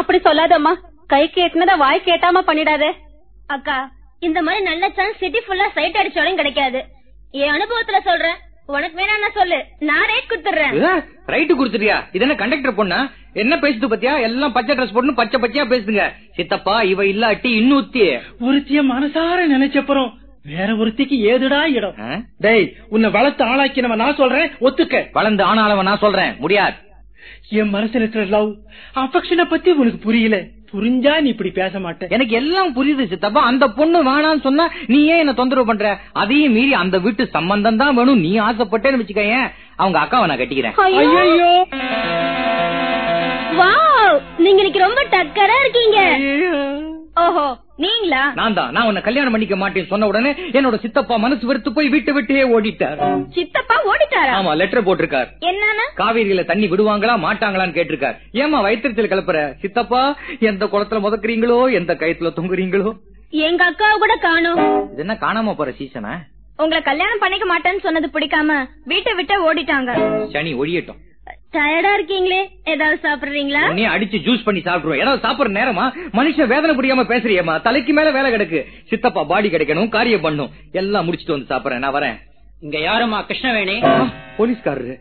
Speaker 3: அப்படி சொல்லாதம்மா. கை கேட்டுனத வாய் கேட்டாம பண்ணிடாதே.
Speaker 4: அக்கா இந்த மாதிரி நல்ல சான்ஸ் சிட்டி ஃபுல்லா சைட் அடிச்சாலும் கிடைக்காது. என் அனுபவத்துல சொல்றேன். உனக்கு வேணா நான் சொல்லு. நான் ரேட் குடுத்துறேன்
Speaker 1: ரைட்டு குடுத்துட்டியா? இது என்ன கண்டக்டர் பொண்ணா? என்ன பேசுது பத்தியா? எல்லாம் பச்சை ட்ரெஸ் போட்டு பச்சை பச்சையா பேசுதுங்க. சித்தப்பா இவ இல்லாட்டி இன்னூத்தி.
Speaker 5: ஒருத்திய மனசார நினைச்சப்புறம் வேற ஒருத்திக்கு ஏதுடா இடம்? டேய் உன்னை வளர்த்து ஆளாக்கினவன் நான் சொல்றேன் ஒத்துக்க.
Speaker 1: வளர்ந்து ஆனாலவன் நான் சொல்றேன் முடியாது.
Speaker 5: என் மனசுல இருக்கிற லவ் அஃபெக்ஷனை பத்தி உனக்கு புரியல. புரிஞ்சா நீ இப்படி பேச மாட்ட.
Speaker 1: எனக்கு எல்லாம் புரியுது சித்தப்பா. அந்த பொண்ணு வேணான்னு சொன்னா நீ ஏன் என்ன தொந்தரவு பண்ற? அதையும் மீறி அந்த வீட்டு சம்பந்தம் தான் வேணும் நீ ஆசைப்பட்டேன்னு வச்சுக்கயேன். அவங்க அக்காவை நான் கட்டிக்கிறேன்.
Speaker 5: ஐயோ!
Speaker 4: வாவ்! நீங்க இன்னைக்கு ரொம்ப டக்கரா இருக்கீங்க. ஓஹோ நீங்களா?
Speaker 1: நான் தான் நான் உன்னை கல்யாணம் பண்ணிக்க மாட்டேன்னு சொன்ன உடனே என்னோட சித்தப்பா மனசு வெறுத்து போய் வீட்டை விட்டே ஓடிட்டார்.
Speaker 4: சித்தப்பா ஓடிட்டாரா?
Speaker 1: ஆமா லெட்டர் போட்டிருக்கார்.
Speaker 4: என்னன்னா?
Speaker 1: காவேரியில தண்ணி விடுவாங்களா மாட்டாங்களான்னு கேட்டிருக்கார். ஏமா வயிற்றுல கிளப்புற சித்தப்பா எந்த குளத்துல முதக்குறீங்களோ எந்த கயத்துல தொங்குறீங்களோ?
Speaker 4: எங்க அக்காவை கூட காணும்.
Speaker 1: இது என்ன காணாம போற சீசனா
Speaker 4: உங்களை கல்யாணம் பண்ணிக்க மாட்டேன்னு சொன்னது பிடிக்காம வீட்டை விட்டு ஓடிட்டாங்க.
Speaker 1: சனி ஒழியட்டும்.
Speaker 4: டயர்டா இருக்கீங்களே? ஏதாவது சாப்பிடுறீங்களா?
Speaker 1: உன்னையே அடிச்சு ஜூஸ் பண்ணி சாப்பிடுவோம் ஏதாவது சாப்பிடுற நேரமா? மனுஷன் வேதனை புரியாம பேசுறியம்மா. தலைக்கு மேல வேலை கிடக்கு. சித்தப்பா பாடி கிடைக்கணும் காரியம் பண்ணும் எல்லாம் முடிச்சிட்டு வந்து சாப்பிடுறேன். நான் வரேன்.
Speaker 2: இங்க யாருமா கிருஷ்ணவேணி.
Speaker 1: போலீஸ்காரரு.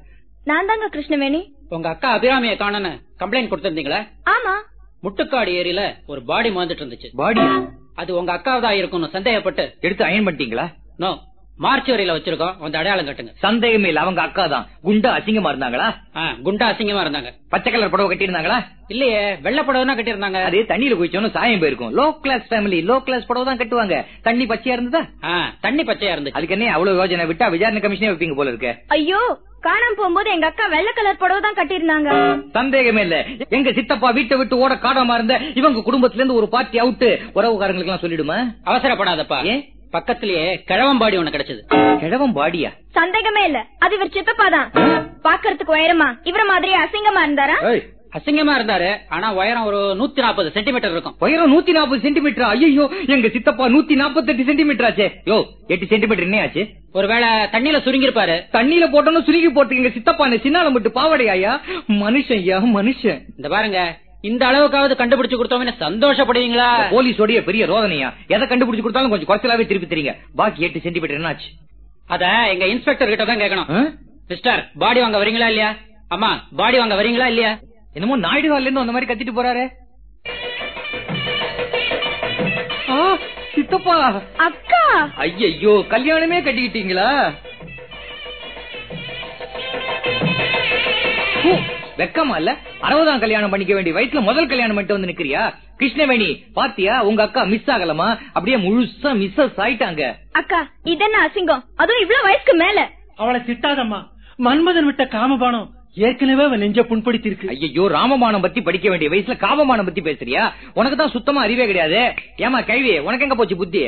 Speaker 4: நான் தாங்க கிருஷ்ணவேணி.
Speaker 2: உங்க அக்கா அபிராமிய காணன்னு கம்ப்ளைண்ட் கொடுத்திருந்தீங்களே?
Speaker 4: ஆமா.
Speaker 2: முட்டுக்காடு ஏரியில ஒரு பாடி மாந்துட்டு இருந்துச்சு.
Speaker 1: பாடி
Speaker 2: அது உங்க அக்காவதா இருக்கும்னு சந்தேகப்பட்டு.
Speaker 1: எடுத்து அயன் பண்ணிட்டீங்களா?
Speaker 2: நோ
Speaker 8: மார்ச் வரையில வச்சிருக்கோம். வந்து அடையாளம் கட்டுங்க.
Speaker 1: சந்தேகமே இல்ல. அவங்க அக்கா தான். குண்டா அசிங்கமா இருந்தாங்களா?
Speaker 8: குண்டா அசிங்கமா இருந்தாங்க.
Speaker 1: பச்சை கலர் புடவை கட்டியிருந்தாங்களா?
Speaker 8: இல்லையே வெள்ளை புடவை தான் கட்டியிருந்தாங்க.
Speaker 1: அது தண்ணியில குளிச்சோன்னு சாயம் போயிருக்கும். Low class family low class புடவை தான் கட்டுவாங்க. தண்ணி பச்சையா இருந்ததா?
Speaker 8: தண்ணி பச்சையா இருந்துச்சு.
Speaker 1: அதுக்கு என்ன அவ்வளவு யோஜனை விட்டா விசாரணை கமிஷனே வைப்பீங்க போல இருக்கு.
Speaker 4: ஐயோ காணாம போகும்போது எங்க அக்கா வெள்ளை கலர் புடவை தான் கட்டியிருந்தாங்க.
Speaker 1: சந்தேகமே இல்ல. எங்க சித்தப்பா வீட்டை விட்டு ஓட காடாம இருந்த இவங்க குடும்பத்துல இருந்து ஒரு பார்ட்டி அவுட் உறவுக்காரங்களுக்கு எல்லாம் சொல்லிடுமா?
Speaker 8: அவசரப்படாதப்பா.
Speaker 1: ஏன்?
Speaker 8: பக்கத்திலேயே கிழவம்பாடி ஒண்ணு கிடைச்சது.
Speaker 1: கிழவன் பாடியா
Speaker 4: சந்தேகமே இல்ல. அது இவர் சித்தப்பா தான் பாக்குறதுக்கு உயரமா. இவர மாதிரி அசிங்கமா இருந்தாரா?
Speaker 8: அசிங்கமா இருந்தாரு. ஆனா உயரம் ஒரு நூத்தி நாற்பது சென்டிமீட்டர் இருக்கும்.
Speaker 1: உயரம் நூத்தி நாற்பது சென்டிமீட்டர்? ஐயோ எங்க சித்தப்பா நூத்தி நாற்பத்தெட்டு சென்டிமீட்டர் ஆச்சே யோ எட்டு சென்டிமீட்டர் என்ன ஆச்சு?
Speaker 8: ஒருவேளை தண்ணியில சுருங்கிருப்பாரு.
Speaker 1: தண்ணியில போட்டோன்னு சுருங்கி போட்டு எங்க சித்தப்பா சின்னால மட்டும் பாவடையா மனுஷன் ஐயா மனுஷன்.
Speaker 8: இந்த பாருங்க இந்த அளவுக்காவது கண்டுபிடிச்சு கொடுத்தோம்னு சந்தோஷப்படுவீங்களா?
Speaker 1: போலீஸோடைய பெரிய ரோதனையா? எதை கண்டுபிடிச்சு கொடுத்தாலும் கொஞ்சம் குறைச்சலாவே திருப்பி தெரியுங்க பாக்கி எட்டு சென்டிமீட்டர் என்ன ஆச்சு?
Speaker 8: அத எங்க இன்ஸ்பெக்டர் கிட்ட தான் கேட்கணும்? மிஸ்டர் பாடி வாங்க வரீங்களா இல்லையா? அம்மா பாடி வாங்க வரீங்களா இல்லையா?
Speaker 1: என்னமோ நாயுடு ஹால்ல இருந்து அந்த மாதிரி கத்திட்டு போறாரு. ஆ, சித்தப்பா.
Speaker 4: அக்கா.
Speaker 1: ஐயையோ கல்யாணமே கட்டிக்கிட்டீங்களா? வெக்கமா இல்ல? அறுபதாம் கல்யாணம் பண்ணிக்க வேண்டிய வயசுல முதல் கல்யாணம் பண்ணிட்டு வந்து நிக்கிறியா? கிருஷ்ணவேணி பாத்தியா? உங்க அக்கா மிஸ் ஆகலமா? அப்படியே முழுசா மிஸ்ஸஸ் ஆயிட்டாங்க.
Speaker 4: அக்கா இதென்ன அசிங்கம்? அதுவும் இவ்வளவு வயசுக்கு மேல.
Speaker 5: அவளை திட்டாதம்மா. மன்மதன் விட்ட காமபானம் ஏற்கனவே அவன் நெஞ்ச புண்படுத்தி இருக்கு
Speaker 1: ஐயோ ராமமானம் பத்தி படிக்க வேண்டிய வயசுல காமமானம் பத்தி பேசுறியா? உனக்கு தான் சுத்தமா அறிவே கிடையாது. ஏமா கைவி உனக்கு எங்க போச்சு புத்தி?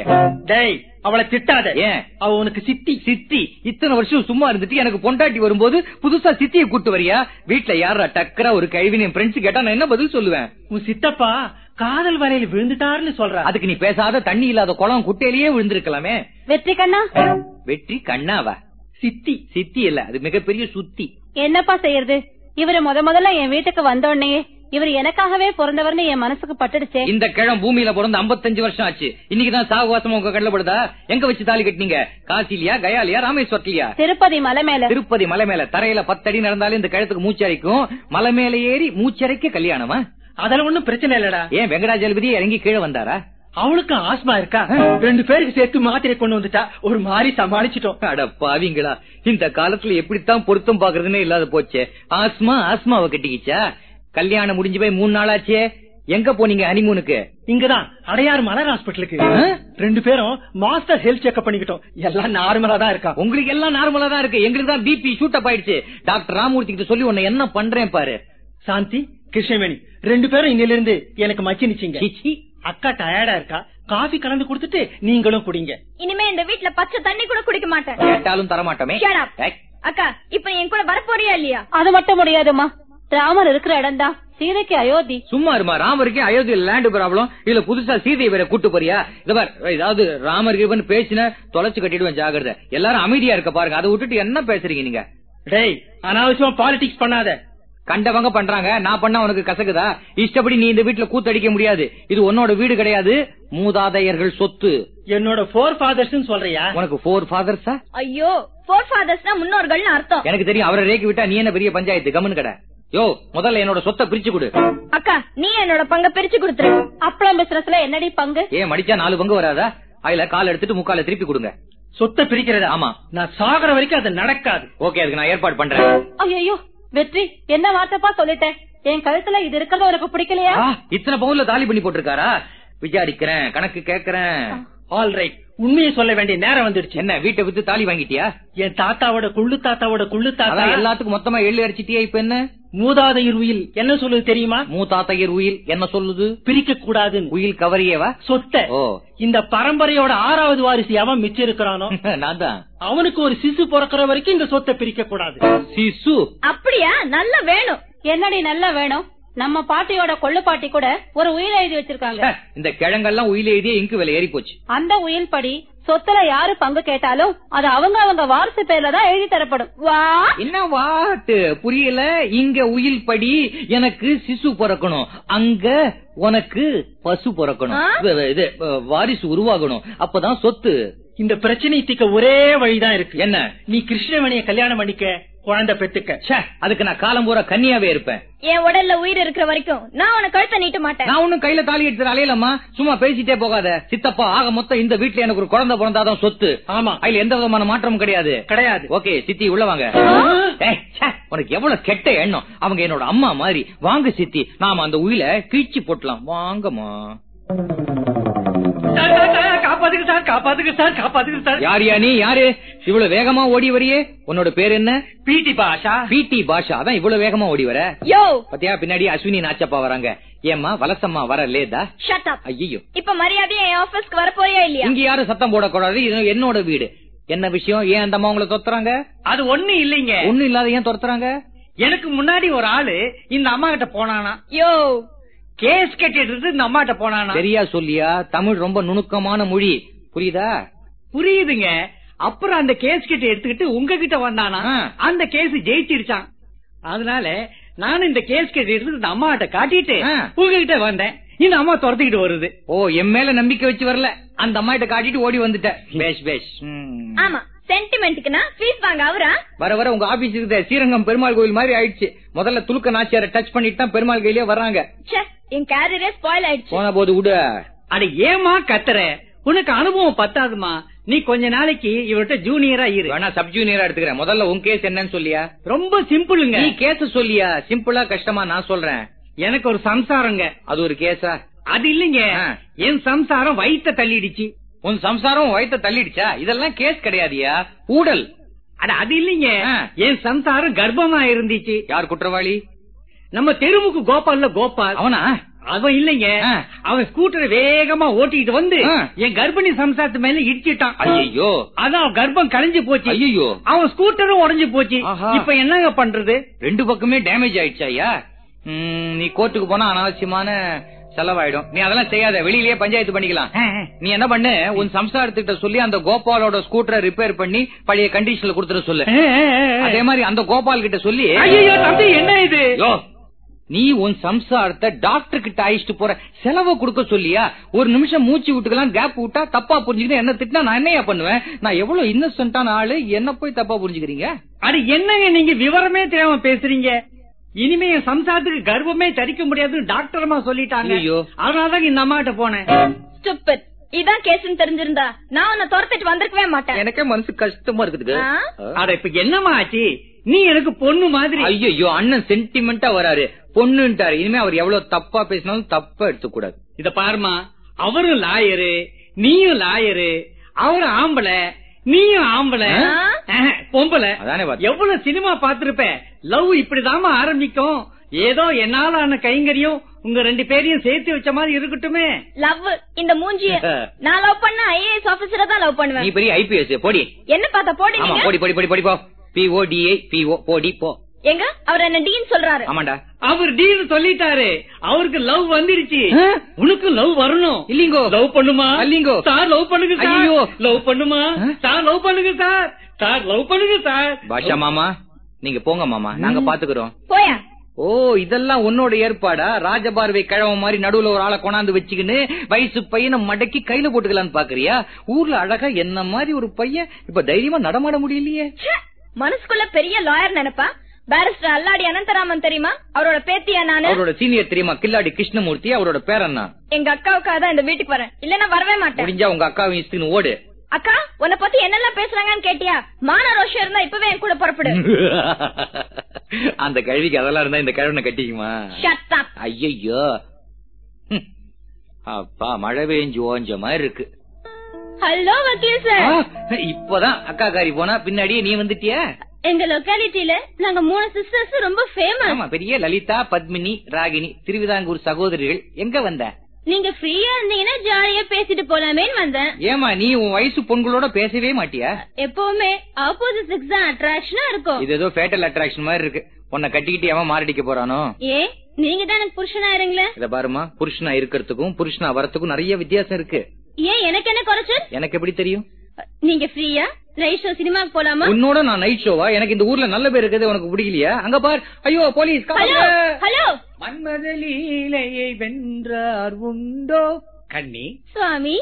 Speaker 5: டேய் அவளை திட்டாத.
Speaker 1: ஏன்?
Speaker 5: அவ உனக்கு சித்தி
Speaker 1: சித்தி. இத்தனை வருஷம் சும்மா இருந்துட்டு எனக்கு பொண்டாட்டி வரும்போது புதுசா சித்தியை கூட்டு வரியா? வீட்டுல யாரா டக்கரா ஒரு கழிவின் என் ஃப்ரெண்ட்ஸ் கேட்டா நான் என்ன பதில் சொல்லுவேன்?
Speaker 5: உன் சித்தப்பா காதல் வரையில விழுந்துட்டாருன்னு சொல்ற.
Speaker 1: அதுக்கு நீ பேசாத தண்ணி இல்லாத குளம் குட்டையிலேயே விழுந்திருக்கலாமே.
Speaker 3: வெற்றி கண்ணா?
Speaker 1: வெற்றி கண்ணாவா?
Speaker 5: சித்தி.
Speaker 1: சித்தி இல்ல அது மிகப்பெரிய சுத்தி.
Speaker 3: என்னப்பா செய்யறது? இவரு முத முதல்ல என் வீட்டுக்கு வந்த உடனே இவர் எனக்காகவே பிறந்தவர்னு என் மனசுக்கு பட்டுடுச்சே.
Speaker 1: இந்த கிழம் பூமியில பிறந்து 55 வருஷம் ஆச்சு. இன்னைக்குதான் சாகுவாசம் உங்க கண்ணில் படுதா? எங்க வச்சு தாலி கட்டினீங்க? காசிலியா கயாலியா ராமேஸ்வரத்திலியா?
Speaker 3: திருப்பதி மலை மேல.
Speaker 1: திருப்பதி மலை மேல. தரையில பத்தடி நடந்தாலும் இந்த கழுத்துக்கு மூச்சரைக்கும் மலை மேல ஏறி மூச்சரைக்க கல்யாணமா?
Speaker 5: அதுல ஒண்ணும் பிரச்சனை இல்லடா.
Speaker 1: ஏன் வெங்கடாஜலபதி இறங்கி கீழே வந்தாரா?
Speaker 5: அவளுக்கு ஆஸ்மா இருக்கா? ரெண்டு பேருக்கு சேர்த்து மாத்திரை கொண்டு வந்துட்டா ஒரு மாதிரி சமாளிச்சிட்டோம்.
Speaker 1: அட பாவிங்களா இந்த காலத்துல எப்படித்தான் பொருத்தம் பாக்குறதுன்னே இல்லாத போச்சே. ஆஸ்மா ஆஸ்மாவை கட்டிக்கிச்சா? கல்யாணம் முடிஞ்சு போய் மூணு நாள் ஆச்சே. எங்க போனீங்க ஹனிமூனுக்கு
Speaker 5: இங்கதான் அடையாறு மலர் ஹாஸ்பிட்டலுக்கு. ரெண்டு பேரும் மாஸ்டர் ஹெல்த் செக்அப் பண்ணிக்கிட்டோம். எல்லாம் நார்மலா தான் இருக்கா?
Speaker 1: உங்களுக்கு எல்லாம் நார்மலா தான் இருக்கு. எங்களுக்கு தான் பிபி ஷூட் அப் ஆயிடுச்சு. டாக்டர் ராமூர்த்தி கிட்ட சொல்லி உன்னை என்ன பண்றேன் பாரு.
Speaker 5: சாந்தி கிருஷ்ணவேணி ரெண்டு பேரும் இன்னில இருந்து எனக்கு மச்சி நிச்சீங்க. அக்கா டயர்டா இருக்கா? காஃபி கலந்து கொடுத்துட்டு நீங்களும் குடிங்க.
Speaker 4: இனிமே இந்த வீட்ல பச்சை தண்ணி கூட குடிக்க மாட்டேன்.
Speaker 1: கேட்டாலும்
Speaker 4: up.
Speaker 1: ஏய்,
Speaker 4: அக்கா இப்ப என் கூட வரப்போறியா இல்லையா?
Speaker 3: அது மட்டும் முடியாதுமா ராமர் இருக்கிற இடம்தான். சீதைக்கு அயோத்தி.
Speaker 1: சும்மா இருமா ராமருக்கு அயோத்தியில லேண்ட் ப்ராப்ளம் இதுல புதுசா சீதையை வேற கூட்டு போறியா? இத பார் ஏதாவது ராமர் கிருபன் பேசின தொலைச்சு கட்டிடுவேன் ஜாகிரதை. எல்லாரும் அமைதியா இருக்க பாருங்க அதை விட்டுட்டு என்ன பேசுறீங்க நீங்க?
Speaker 5: டேய் அனாவசியமா பாலிடிக்ஸ் பண்ணாத.
Speaker 1: கண்டவங்க பண்றாங்க நான் பண்ணா உனக்கு கசக்குதா? இஷ்டப்படி நீ இந்த வீட்டுல கூத்தடிக்க முடியாது. இது உன்னோட வீடு கிடையாது. மூதாதையர்கள் சொத்து.
Speaker 5: என்னோட போர் ஃபாதர்ஸ் சொல்றியா?
Speaker 1: உனக்கு போர் ஃபாதர்ஸா
Speaker 4: ஐயோ போர் ஃபாதர்ஸ்னா முன்னோர்கள்னு அர்த்தம்.
Speaker 1: எனக்கு தெரியும் அவரை ரேக்கி விட்டா நீ என்ன பெரிய பஞ்சாயத்து கம்மன் கடை. யோ முதல்ல என்னோட சொத்தை பிரிச்சு கொடு.
Speaker 4: அக்கா நீ என்னோட பங்க பிரிச்சு கொடுத்துரு.
Speaker 3: அப்பளம் பிசினஸ்ல என்னடி பங்கு?
Speaker 1: ஏன் மடிச்சா நாலு பங்கு வராதா? அதுல கால் எடுத்துட்டு முக்கால திருப்பி கொடுங்க.
Speaker 5: சொத்தை பிரிக்கிறதா?
Speaker 1: ஆமா.
Speaker 5: நான் சாகுற வரைக்கும் அது நடக்காது.
Speaker 1: ஓகே அதுக்கு நான் ஏற்பாடு பண்றேன்.
Speaker 3: ஐயோ வெற்றி என்ன வார்த்தைப்பா சொல்லிட்டேன்? என் கழுத்துல இது இருக்கிறது உனக்கு பிடிக்கலையா?
Speaker 1: இத்தனை பவுன்ல தாலி பண்ணி போட்டிருக்காரா? விசாரிக்கிறேன் கணக்கு கேக்குறேன்
Speaker 5: ஆல் ரைட் உண்மையை சொல்ல வேண்டிய நேரம் வந்துடுச்சு.
Speaker 1: என்ன வீட்டை வித்து தாலி வாங்கிட்டியா?
Speaker 5: என் தாத்தாவோட குள்ளு தாத்தாவோட குள்ளு தாத்தா.
Speaker 1: எல்லாத்துக்கும் மொத்தமா எள்ளு அடிச்சிட்டியா இப்ப என்ன?
Speaker 5: மூதாதையர் உயில். என்ன சொல்லுது தெரியுமா?
Speaker 1: மூத்தாத்தையர் உயில் என்ன சொல்லுது?
Speaker 5: பிரிக்க கூடாதுன்னு.
Speaker 1: உயில் கவரியவா?
Speaker 5: சொத்தை. இந்த பரம்பரையோட ஆறாவது வாரிசு எவன் மிச்சம் இருக்கிறானோ
Speaker 1: நான் தான்
Speaker 5: அவனுக்கு ஒரு சிசு பிறக்கிற வரைக்கும் இந்த சொத்தை பிரிக்க கூடாது.
Speaker 1: சிசு?
Speaker 4: அப்படியா? நல்லா வேணும்.
Speaker 3: என்னடி நல்லா வேணும்? நம்ம பாட்டியோட கொள்ளு பாட்டி கூட ஒரு உயிர் எழுதி வச்சிருக்காங்க.
Speaker 1: ச்சே, இந்த கிழங்கெல்லாம் உயில எழுதிய இங்கு விலை ஏறி போச்சு.
Speaker 3: அந்த உயில் படி சொத்துல யாரு பங்கு கேட்டாலும் அது அவங்க அவங்க வாரிசு பேர்ல தான் எழுதி தரப்படும்.
Speaker 4: வா!
Speaker 1: என்ன வாட்டு புரியல? இங்க உயில் படி எனக்கு சிசு பிறக்கணும். அங்க உனக்கு பசு பிறக்கணும்? இது- வாரிசு உருவாகணும். அப்பதான் சொத்து.
Speaker 5: இந்த பிரச்சனை தீர்க்க ஒரே வழிதான் இருக்கு.
Speaker 1: என்ன?
Speaker 5: நீ கிருஷ்ணவேணிய கல்யாணம் பண்ணிக்க.
Speaker 7: குழந்தை பெத்துக்க.
Speaker 1: அதுக்கு நான் காலம் பூரா கன்னியாவே இருப்பேன்.
Speaker 4: என் உடல்ல உயிர் இருக்கிற வரைக்கும் நான் உன கழுத்தை நீட்ட மாட்டேன்.
Speaker 1: நான் ஒண்ணும் கையில தாலி எடுத்து அலையலம்மா. சும்மா பேசிட்டே போகாத. சித்தப்பா ஆக மொத்தம் இந்த வீட்டுல எனக்கு ஒரு குழந்தை பிறந்தாதான் சொத்து.
Speaker 7: ஆமா.
Speaker 1: அதுல எந்த விதமான மாற்றமும் கிடையாது.
Speaker 7: கிடையாது.
Speaker 1: ஓகே சித்தி உள்ள வாங்க. உனக்கு எவ்வளவு கெட்ட எண்ணம். அவங்க என்னோட அம்மா மாதிரி. வாங்க சித்தி. நாம அந்த உயில கீழ்ச்சி போட்டலாம். வாங்கம்மா.
Speaker 7: சார், சார், சார், காப்பாத்துங்க சார்
Speaker 1: யார் யா நீ? யாரு? இவ்வளவு வேகமா ஓடி வரியே? உன்னோட பேர் என்ன?
Speaker 7: பிடி பாஷா.
Speaker 1: பிடி பாஷா. அதான் இவ்வளவு வேகமா ஓடி வர.
Speaker 4: யோ!
Speaker 1: பத்தியா பின்னாடி அஸ்வினி நாச்சப்பா வராங்க. ஏம்மா வலசம்மா வர லேதா
Speaker 4: ஷட் அப்
Speaker 1: ஐயோ
Speaker 4: இப்ப மரியாதையா என் ஆபீஸ்க்கு வர போறியா இல்லையா?
Speaker 1: இங்க யாரும் சத்தம் போடக்கூடாது இது என்னோட வீடு. என்ன விஷயம்? ஏன் அந்த அம்மா உங்களை துரத்துறாங்க?
Speaker 7: அது ஒண்ணு இல்லைங்க.
Speaker 1: ஒண்ணும் இல்லாத ஏன் துரத்துறாங்க?
Speaker 7: எனக்கு முன்னாடி ஒரு ஆளு இந்த அம்மா கிட்ட போனானா?
Speaker 4: யோ!
Speaker 7: கேஸ் கட்டிட்டு இந்த அம்மா கிட்ட போனானா?
Speaker 1: சரியா சொல்லியா? தமிழ் ரொம்ப நுணுக்கமான மொழி. புரியுதா?
Speaker 7: புரியுதுங்க. அப்புறம் அந்த கேஸ் கிட்ட எடுத்துக்கிட்டு உங்ககிட்ட வந்தானா. அந்த கேஸ் ஜெயிச்சிருச்சான் அதனால நான் இந்த கேஸ் கிட்ட எடுத்து இந்த அம்மா கிட்ட காட்டிட்டு. உங்ககிட்ட வந்தேன். இந்த அம்மா துரத்திக்கிட்டு வருது.
Speaker 1: ஓ என் மேல நம்பிக்கை வச்சு வரல. அந்த அம்மா கிட்ட காட்டிட்டு ஓடி வந்துட்ட பேஷ் பேஷ்.
Speaker 4: ஆமா. சென்டிமெண்ட்டுக்குனா ஃபீஸ் வாங்க அவரா
Speaker 1: வர வர உங்க ஆபீஸ் இருக்க ஸ்ரீரங்கம் பெருமாள் கோயில் மாதிரி ஆயிடுச்சு. முதல்ல துலுக்க நாச்சியார டச் பண்ணிட்டு தான் பெருமாள் கோயிலே வர்றாங்க.
Speaker 4: ச்சே என் கேரியரே ஸ்பாயில் ஆயிடுச்சு.
Speaker 1: போன போது விடு.
Speaker 7: அட ஏமா கத்துற? உனக்கு அனுபவம் பத்தாதுமா? நீ கொஞ்ச நாளைக்கு இவர்கிட்ட ஜூனியரா இரு.
Speaker 1: வேணா சப் ஜூனியரா எடுத்துக்கிறேன். முதல்ல உன் கேஸ் என்னன்னு சொல்லியா?
Speaker 7: ரொம்ப சிம்பிளுங்க
Speaker 1: நீ கேஸ் சொல்லியா? சிம்பிளா கஷ்டமா நான் சொல்றேன்.
Speaker 7: எனக்கு ஒரு சம்சாரங்க.
Speaker 1: அது ஒரு கேஸா
Speaker 7: அது இல்லைங்க. என் சம்சாரம் வயித்த தள்ளிடுச்சு.
Speaker 1: உன் சம்சாரம் வயித்த தள்ளிடுச்சா? இதெல்லாம் கேஸ் கிடையாதியா ஊடல்.
Speaker 7: அட அது இல்லைங்க. என் சம்சாரம் கர்ப்பமா இருந்துச்சு.
Speaker 1: யார் குற்றவாளி?
Speaker 7: நம்ம தெருமுக்கு கோபால்ல கோபால்.
Speaker 1: அவனா?
Speaker 7: அவன் இல்லைங்க. அவன் ஸ்கூட்டரை வேகமா ஓட்டிட்டு வந்து. என் கர்ப்பிணி சம்சாரத்து மேல இடிச்சிட்டான்.
Speaker 1: ஐயோ
Speaker 7: அதான் கர்ப்பம் கலைஞ்சு போச்சு.
Speaker 1: ஐயோ
Speaker 7: அவன் ஸ்கூட்டரும் உடைஞ்சு போச்சு. இப்ப என்னங்க பண்றது?
Speaker 1: ரெண்டு பக்கமே டேமேஜ் ஆயிடுச்சா ஐயா நீ கோர்ட்டுக்கு போனா அனாவசியமான செலவாயிடும். நீ அதெல்லாம் செய்யாத. வெளியிலேயே பஞ்சாயத்து பண்ணிக்கலாம். நீ என்ன பண்ணு? உன் சம்சாரத்துக்கிட்ட சொல்லி அந்த கோபாலோட ஸ்கூட்டரை ரிப்பேர் பண்ணி பழைய கண்டிஷன்ல கொடுத்துட சொல்லு. அதே மாதிரி அந்த கோபால் கிட்ட சொல்லி
Speaker 7: என்ன இது?
Speaker 1: நீ உன் சம்சாரத்தை டாக்டர் கிட்ட அழிச்சிட்டு போற செலவை கொடுக்க சொல்லியா? ஒரு நிமிஷம் மூச்சு விட்டுக்கலாம் கேப் விட்டா தப்பா புரிஞ்சுக்கிட்டு என்ன திட்டினா நான் என்னையா பண்ணுவேன்? நான் எவ்வளவு இன்னசென்டான ஆளு? என்ன போய் தப்பா புரிஞ்சுக்கிறீங்க?
Speaker 7: அட என்னங்க நீங்க விவரமே தெரியாம பேசுறீங்க? இனிமே என் சம்சாரத்துக்கு கர்ப்பமே தரிக்க முடியாதுன்னு டாக்டர்மா சொல்லிட்டாங்க.
Speaker 1: ஐயோ.
Speaker 7: அதனாலதான் இந்த அம்மா கிட்ட போனேன்
Speaker 4: இதான் கேஸ்னு தெரிஞ்சிருந்தா. நான் உன்னை துரத்திட்டு வந்திருக்கவே மாட்டேன்.
Speaker 1: எனக்கே மனசு கஷ்டமா இருக்குது?
Speaker 7: அட இப்ப என்னம்மா ஆச்சு? நீ எனக்கு பொண்ணு மாதிரி.
Speaker 1: ஐயோ அண்ணன் சென்டிமெண்டா வராரு. பொண்ணுன்ட்டாரு. இனிமே அவர் எவ்வளவு தப்பா பேசினாலும் தப்பா எடுத்துக்கூடாது.
Speaker 7: இத பாருமா அவரும் லாயரு நீயும் லாயரு அவரும் ஆம்பளை. நீயும் ஆம்பளை. பொம்பளை. எவ்வளவு சினிமா பாத்திருப்ப லவ் இப்படிதாம்மா ஆரம்பிக்கும். ஏதோ என்னால ஆன கைங்கரியம் உங்க ரெண்டு பேரையும் சேர்த்து வச்ச மாதிரி இருக்கட்டுமே.
Speaker 4: லவ் இந்த மூஞ்சிய நான் லவ் பண்ண ஐஏஎஸ் ஆபீசரை தான் லவ்
Speaker 1: நீ
Speaker 4: பண்ணுவேன்
Speaker 1: பெரிய ஐபிஎஸ் போடி.
Speaker 4: என்ன பார்த்தா போடுவீங்க
Speaker 1: போடி போடி போடி போடி போ. பிஓ டிஐ பிஓ போடி போ.
Speaker 4: எங்க? அவர் என்ன டீன் சொல்றாரு.
Speaker 1: ஆமாண்டா.
Speaker 7: அவர் டீல் சொல்லிட்டாரு. அவருக்கு லவ் வந்துருச்சு? உனக்கு லவ் வரணும்.
Speaker 1: இல்லீங்கோ.
Speaker 7: லவ் பண்ணுமா?
Speaker 1: அல்லீங்கோ.
Speaker 7: சார் லவ் பண்ணுங்க. சார். லவ் பண்ணுமா? சார் லவ் பண்ணுங்க சார். சார் லவ் பண்ணுங்க சார்.
Speaker 1: பாஷா மாமா நீங்க போங்க மாமா. நாங்க பாத்துக்கிறோம்.
Speaker 4: போயா?
Speaker 1: ஓ இதெல்லாம் உன்னோட ஏற்பாடா? ராஜபார்வை கிழவ மாதிரி நடுவுல ஒரு ஆளை கொண்டாந்து வச்சுக்கின்னு வயசு பையனை மடக்கி கையில போட்டுக்கலான்னு பாக்குறியா? ஊர்ல அழகா என்ன மாதிரி ஒரு பையன்? இப்ப தைரியமா நடமாட முடியலையே.
Speaker 4: மனசுக்குள்ள பெரிய லாயர் நினைப்பா? பாரிஸ்டர் அல்லாடி அனந்தராமன் தெரியுமா? அவரோட பேத்தியா நானு?
Speaker 1: அவரோட சீனியர் தெரியுமா? கில்லாடி கிருஷ்ணமூர்த்தி அவரோட பேரண்ணா
Speaker 4: எங்க அக்காவுக்காக தான் இந்த வீட்டுக்கு வரேன். இல்லன்னா வரவே மாட்டேன்.
Speaker 1: முடிஞ்சா உங்க அக்காவை இஸ்துன்னு ஓடு.
Speaker 4: அக்கா உன்னை பத்தி என்னெல்லாம் பேசுறாங்கன்னு கேட்டியா? மான ரோஷம் இருந்தா இப்பவே என் கூட புறப்படு.
Speaker 1: அந்த கழுவிக்கு அதெல்லாம் இருந்தா இந்த கழுவனை கட்டிக்குமா. ஐயோ அப்பா மழை பெஞ்சு ஓஞ்ச மாதிரி இருக்கு.
Speaker 4: ஹலோ வக்கீல் சார்
Speaker 1: இப்பதான் அக்கா காரி போனா பின்னாடியே நீ வந்துட்டிய?
Speaker 4: எங்க லொக்காலிட்டில நாங்க மூணு சிஸ்டர்ஸ் ரொம்ப ஃபேமஸ்
Speaker 1: ஆமா பெரிய லலிதா பத்மினி ராகினி திருவிதாங்கூர் சகோதரிகள் எங்க வந்த?
Speaker 4: நீங்க ஃப்ரீயா இருந்தீங்கன்னா ஜாலியா பேசிட்டு போலாமேன்னு வந்தேன்.
Speaker 1: ஏமா நீ உன் வயசு பொண்களோட பேசவே மாட்டியா?
Speaker 4: எப்பவுமே ஆப்போசிட் செக்ஸ் தான் அட்ராக்ஷனா இருக்கும்.
Speaker 1: இது ஏதோ ஃபேட்டல் அட்ராக்ஷன் மாதிரி இருக்கு. உன்னை கட்டிக்கிட்டு எவன் மாரடிக்க போறானோ?
Speaker 4: ஏ நீங்க தான் எனக்கு புருஷனா இருங்களே
Speaker 1: இத பாருமா புருஷனா இருக்கிறதுக்கும் புருஷனா வரத்துக்கும் நிறைய வித்தியாசம் இருக்கு.
Speaker 4: ஏன் எனக்கு என்ன குறைச்சல்?
Speaker 1: எனக்கு எப்படி தெரியும்?
Speaker 4: நீங்க ஃப்ரீயா நைட் ஷோ சினிமாக்கு போலாமா?
Speaker 1: உன்னோட நான் நைட் ஷோவா எனக்கு இந்த ஊர்ல நல்ல பேர் இருக்குது உனக்கு பிடிக்கலையா. அங்க பார். ஐயோ போலீஸ்
Speaker 4: ஹலோ
Speaker 7: மன்மத லீலையை வென்றார் உண்டோ? கண்ணி.
Speaker 4: சுவாமி?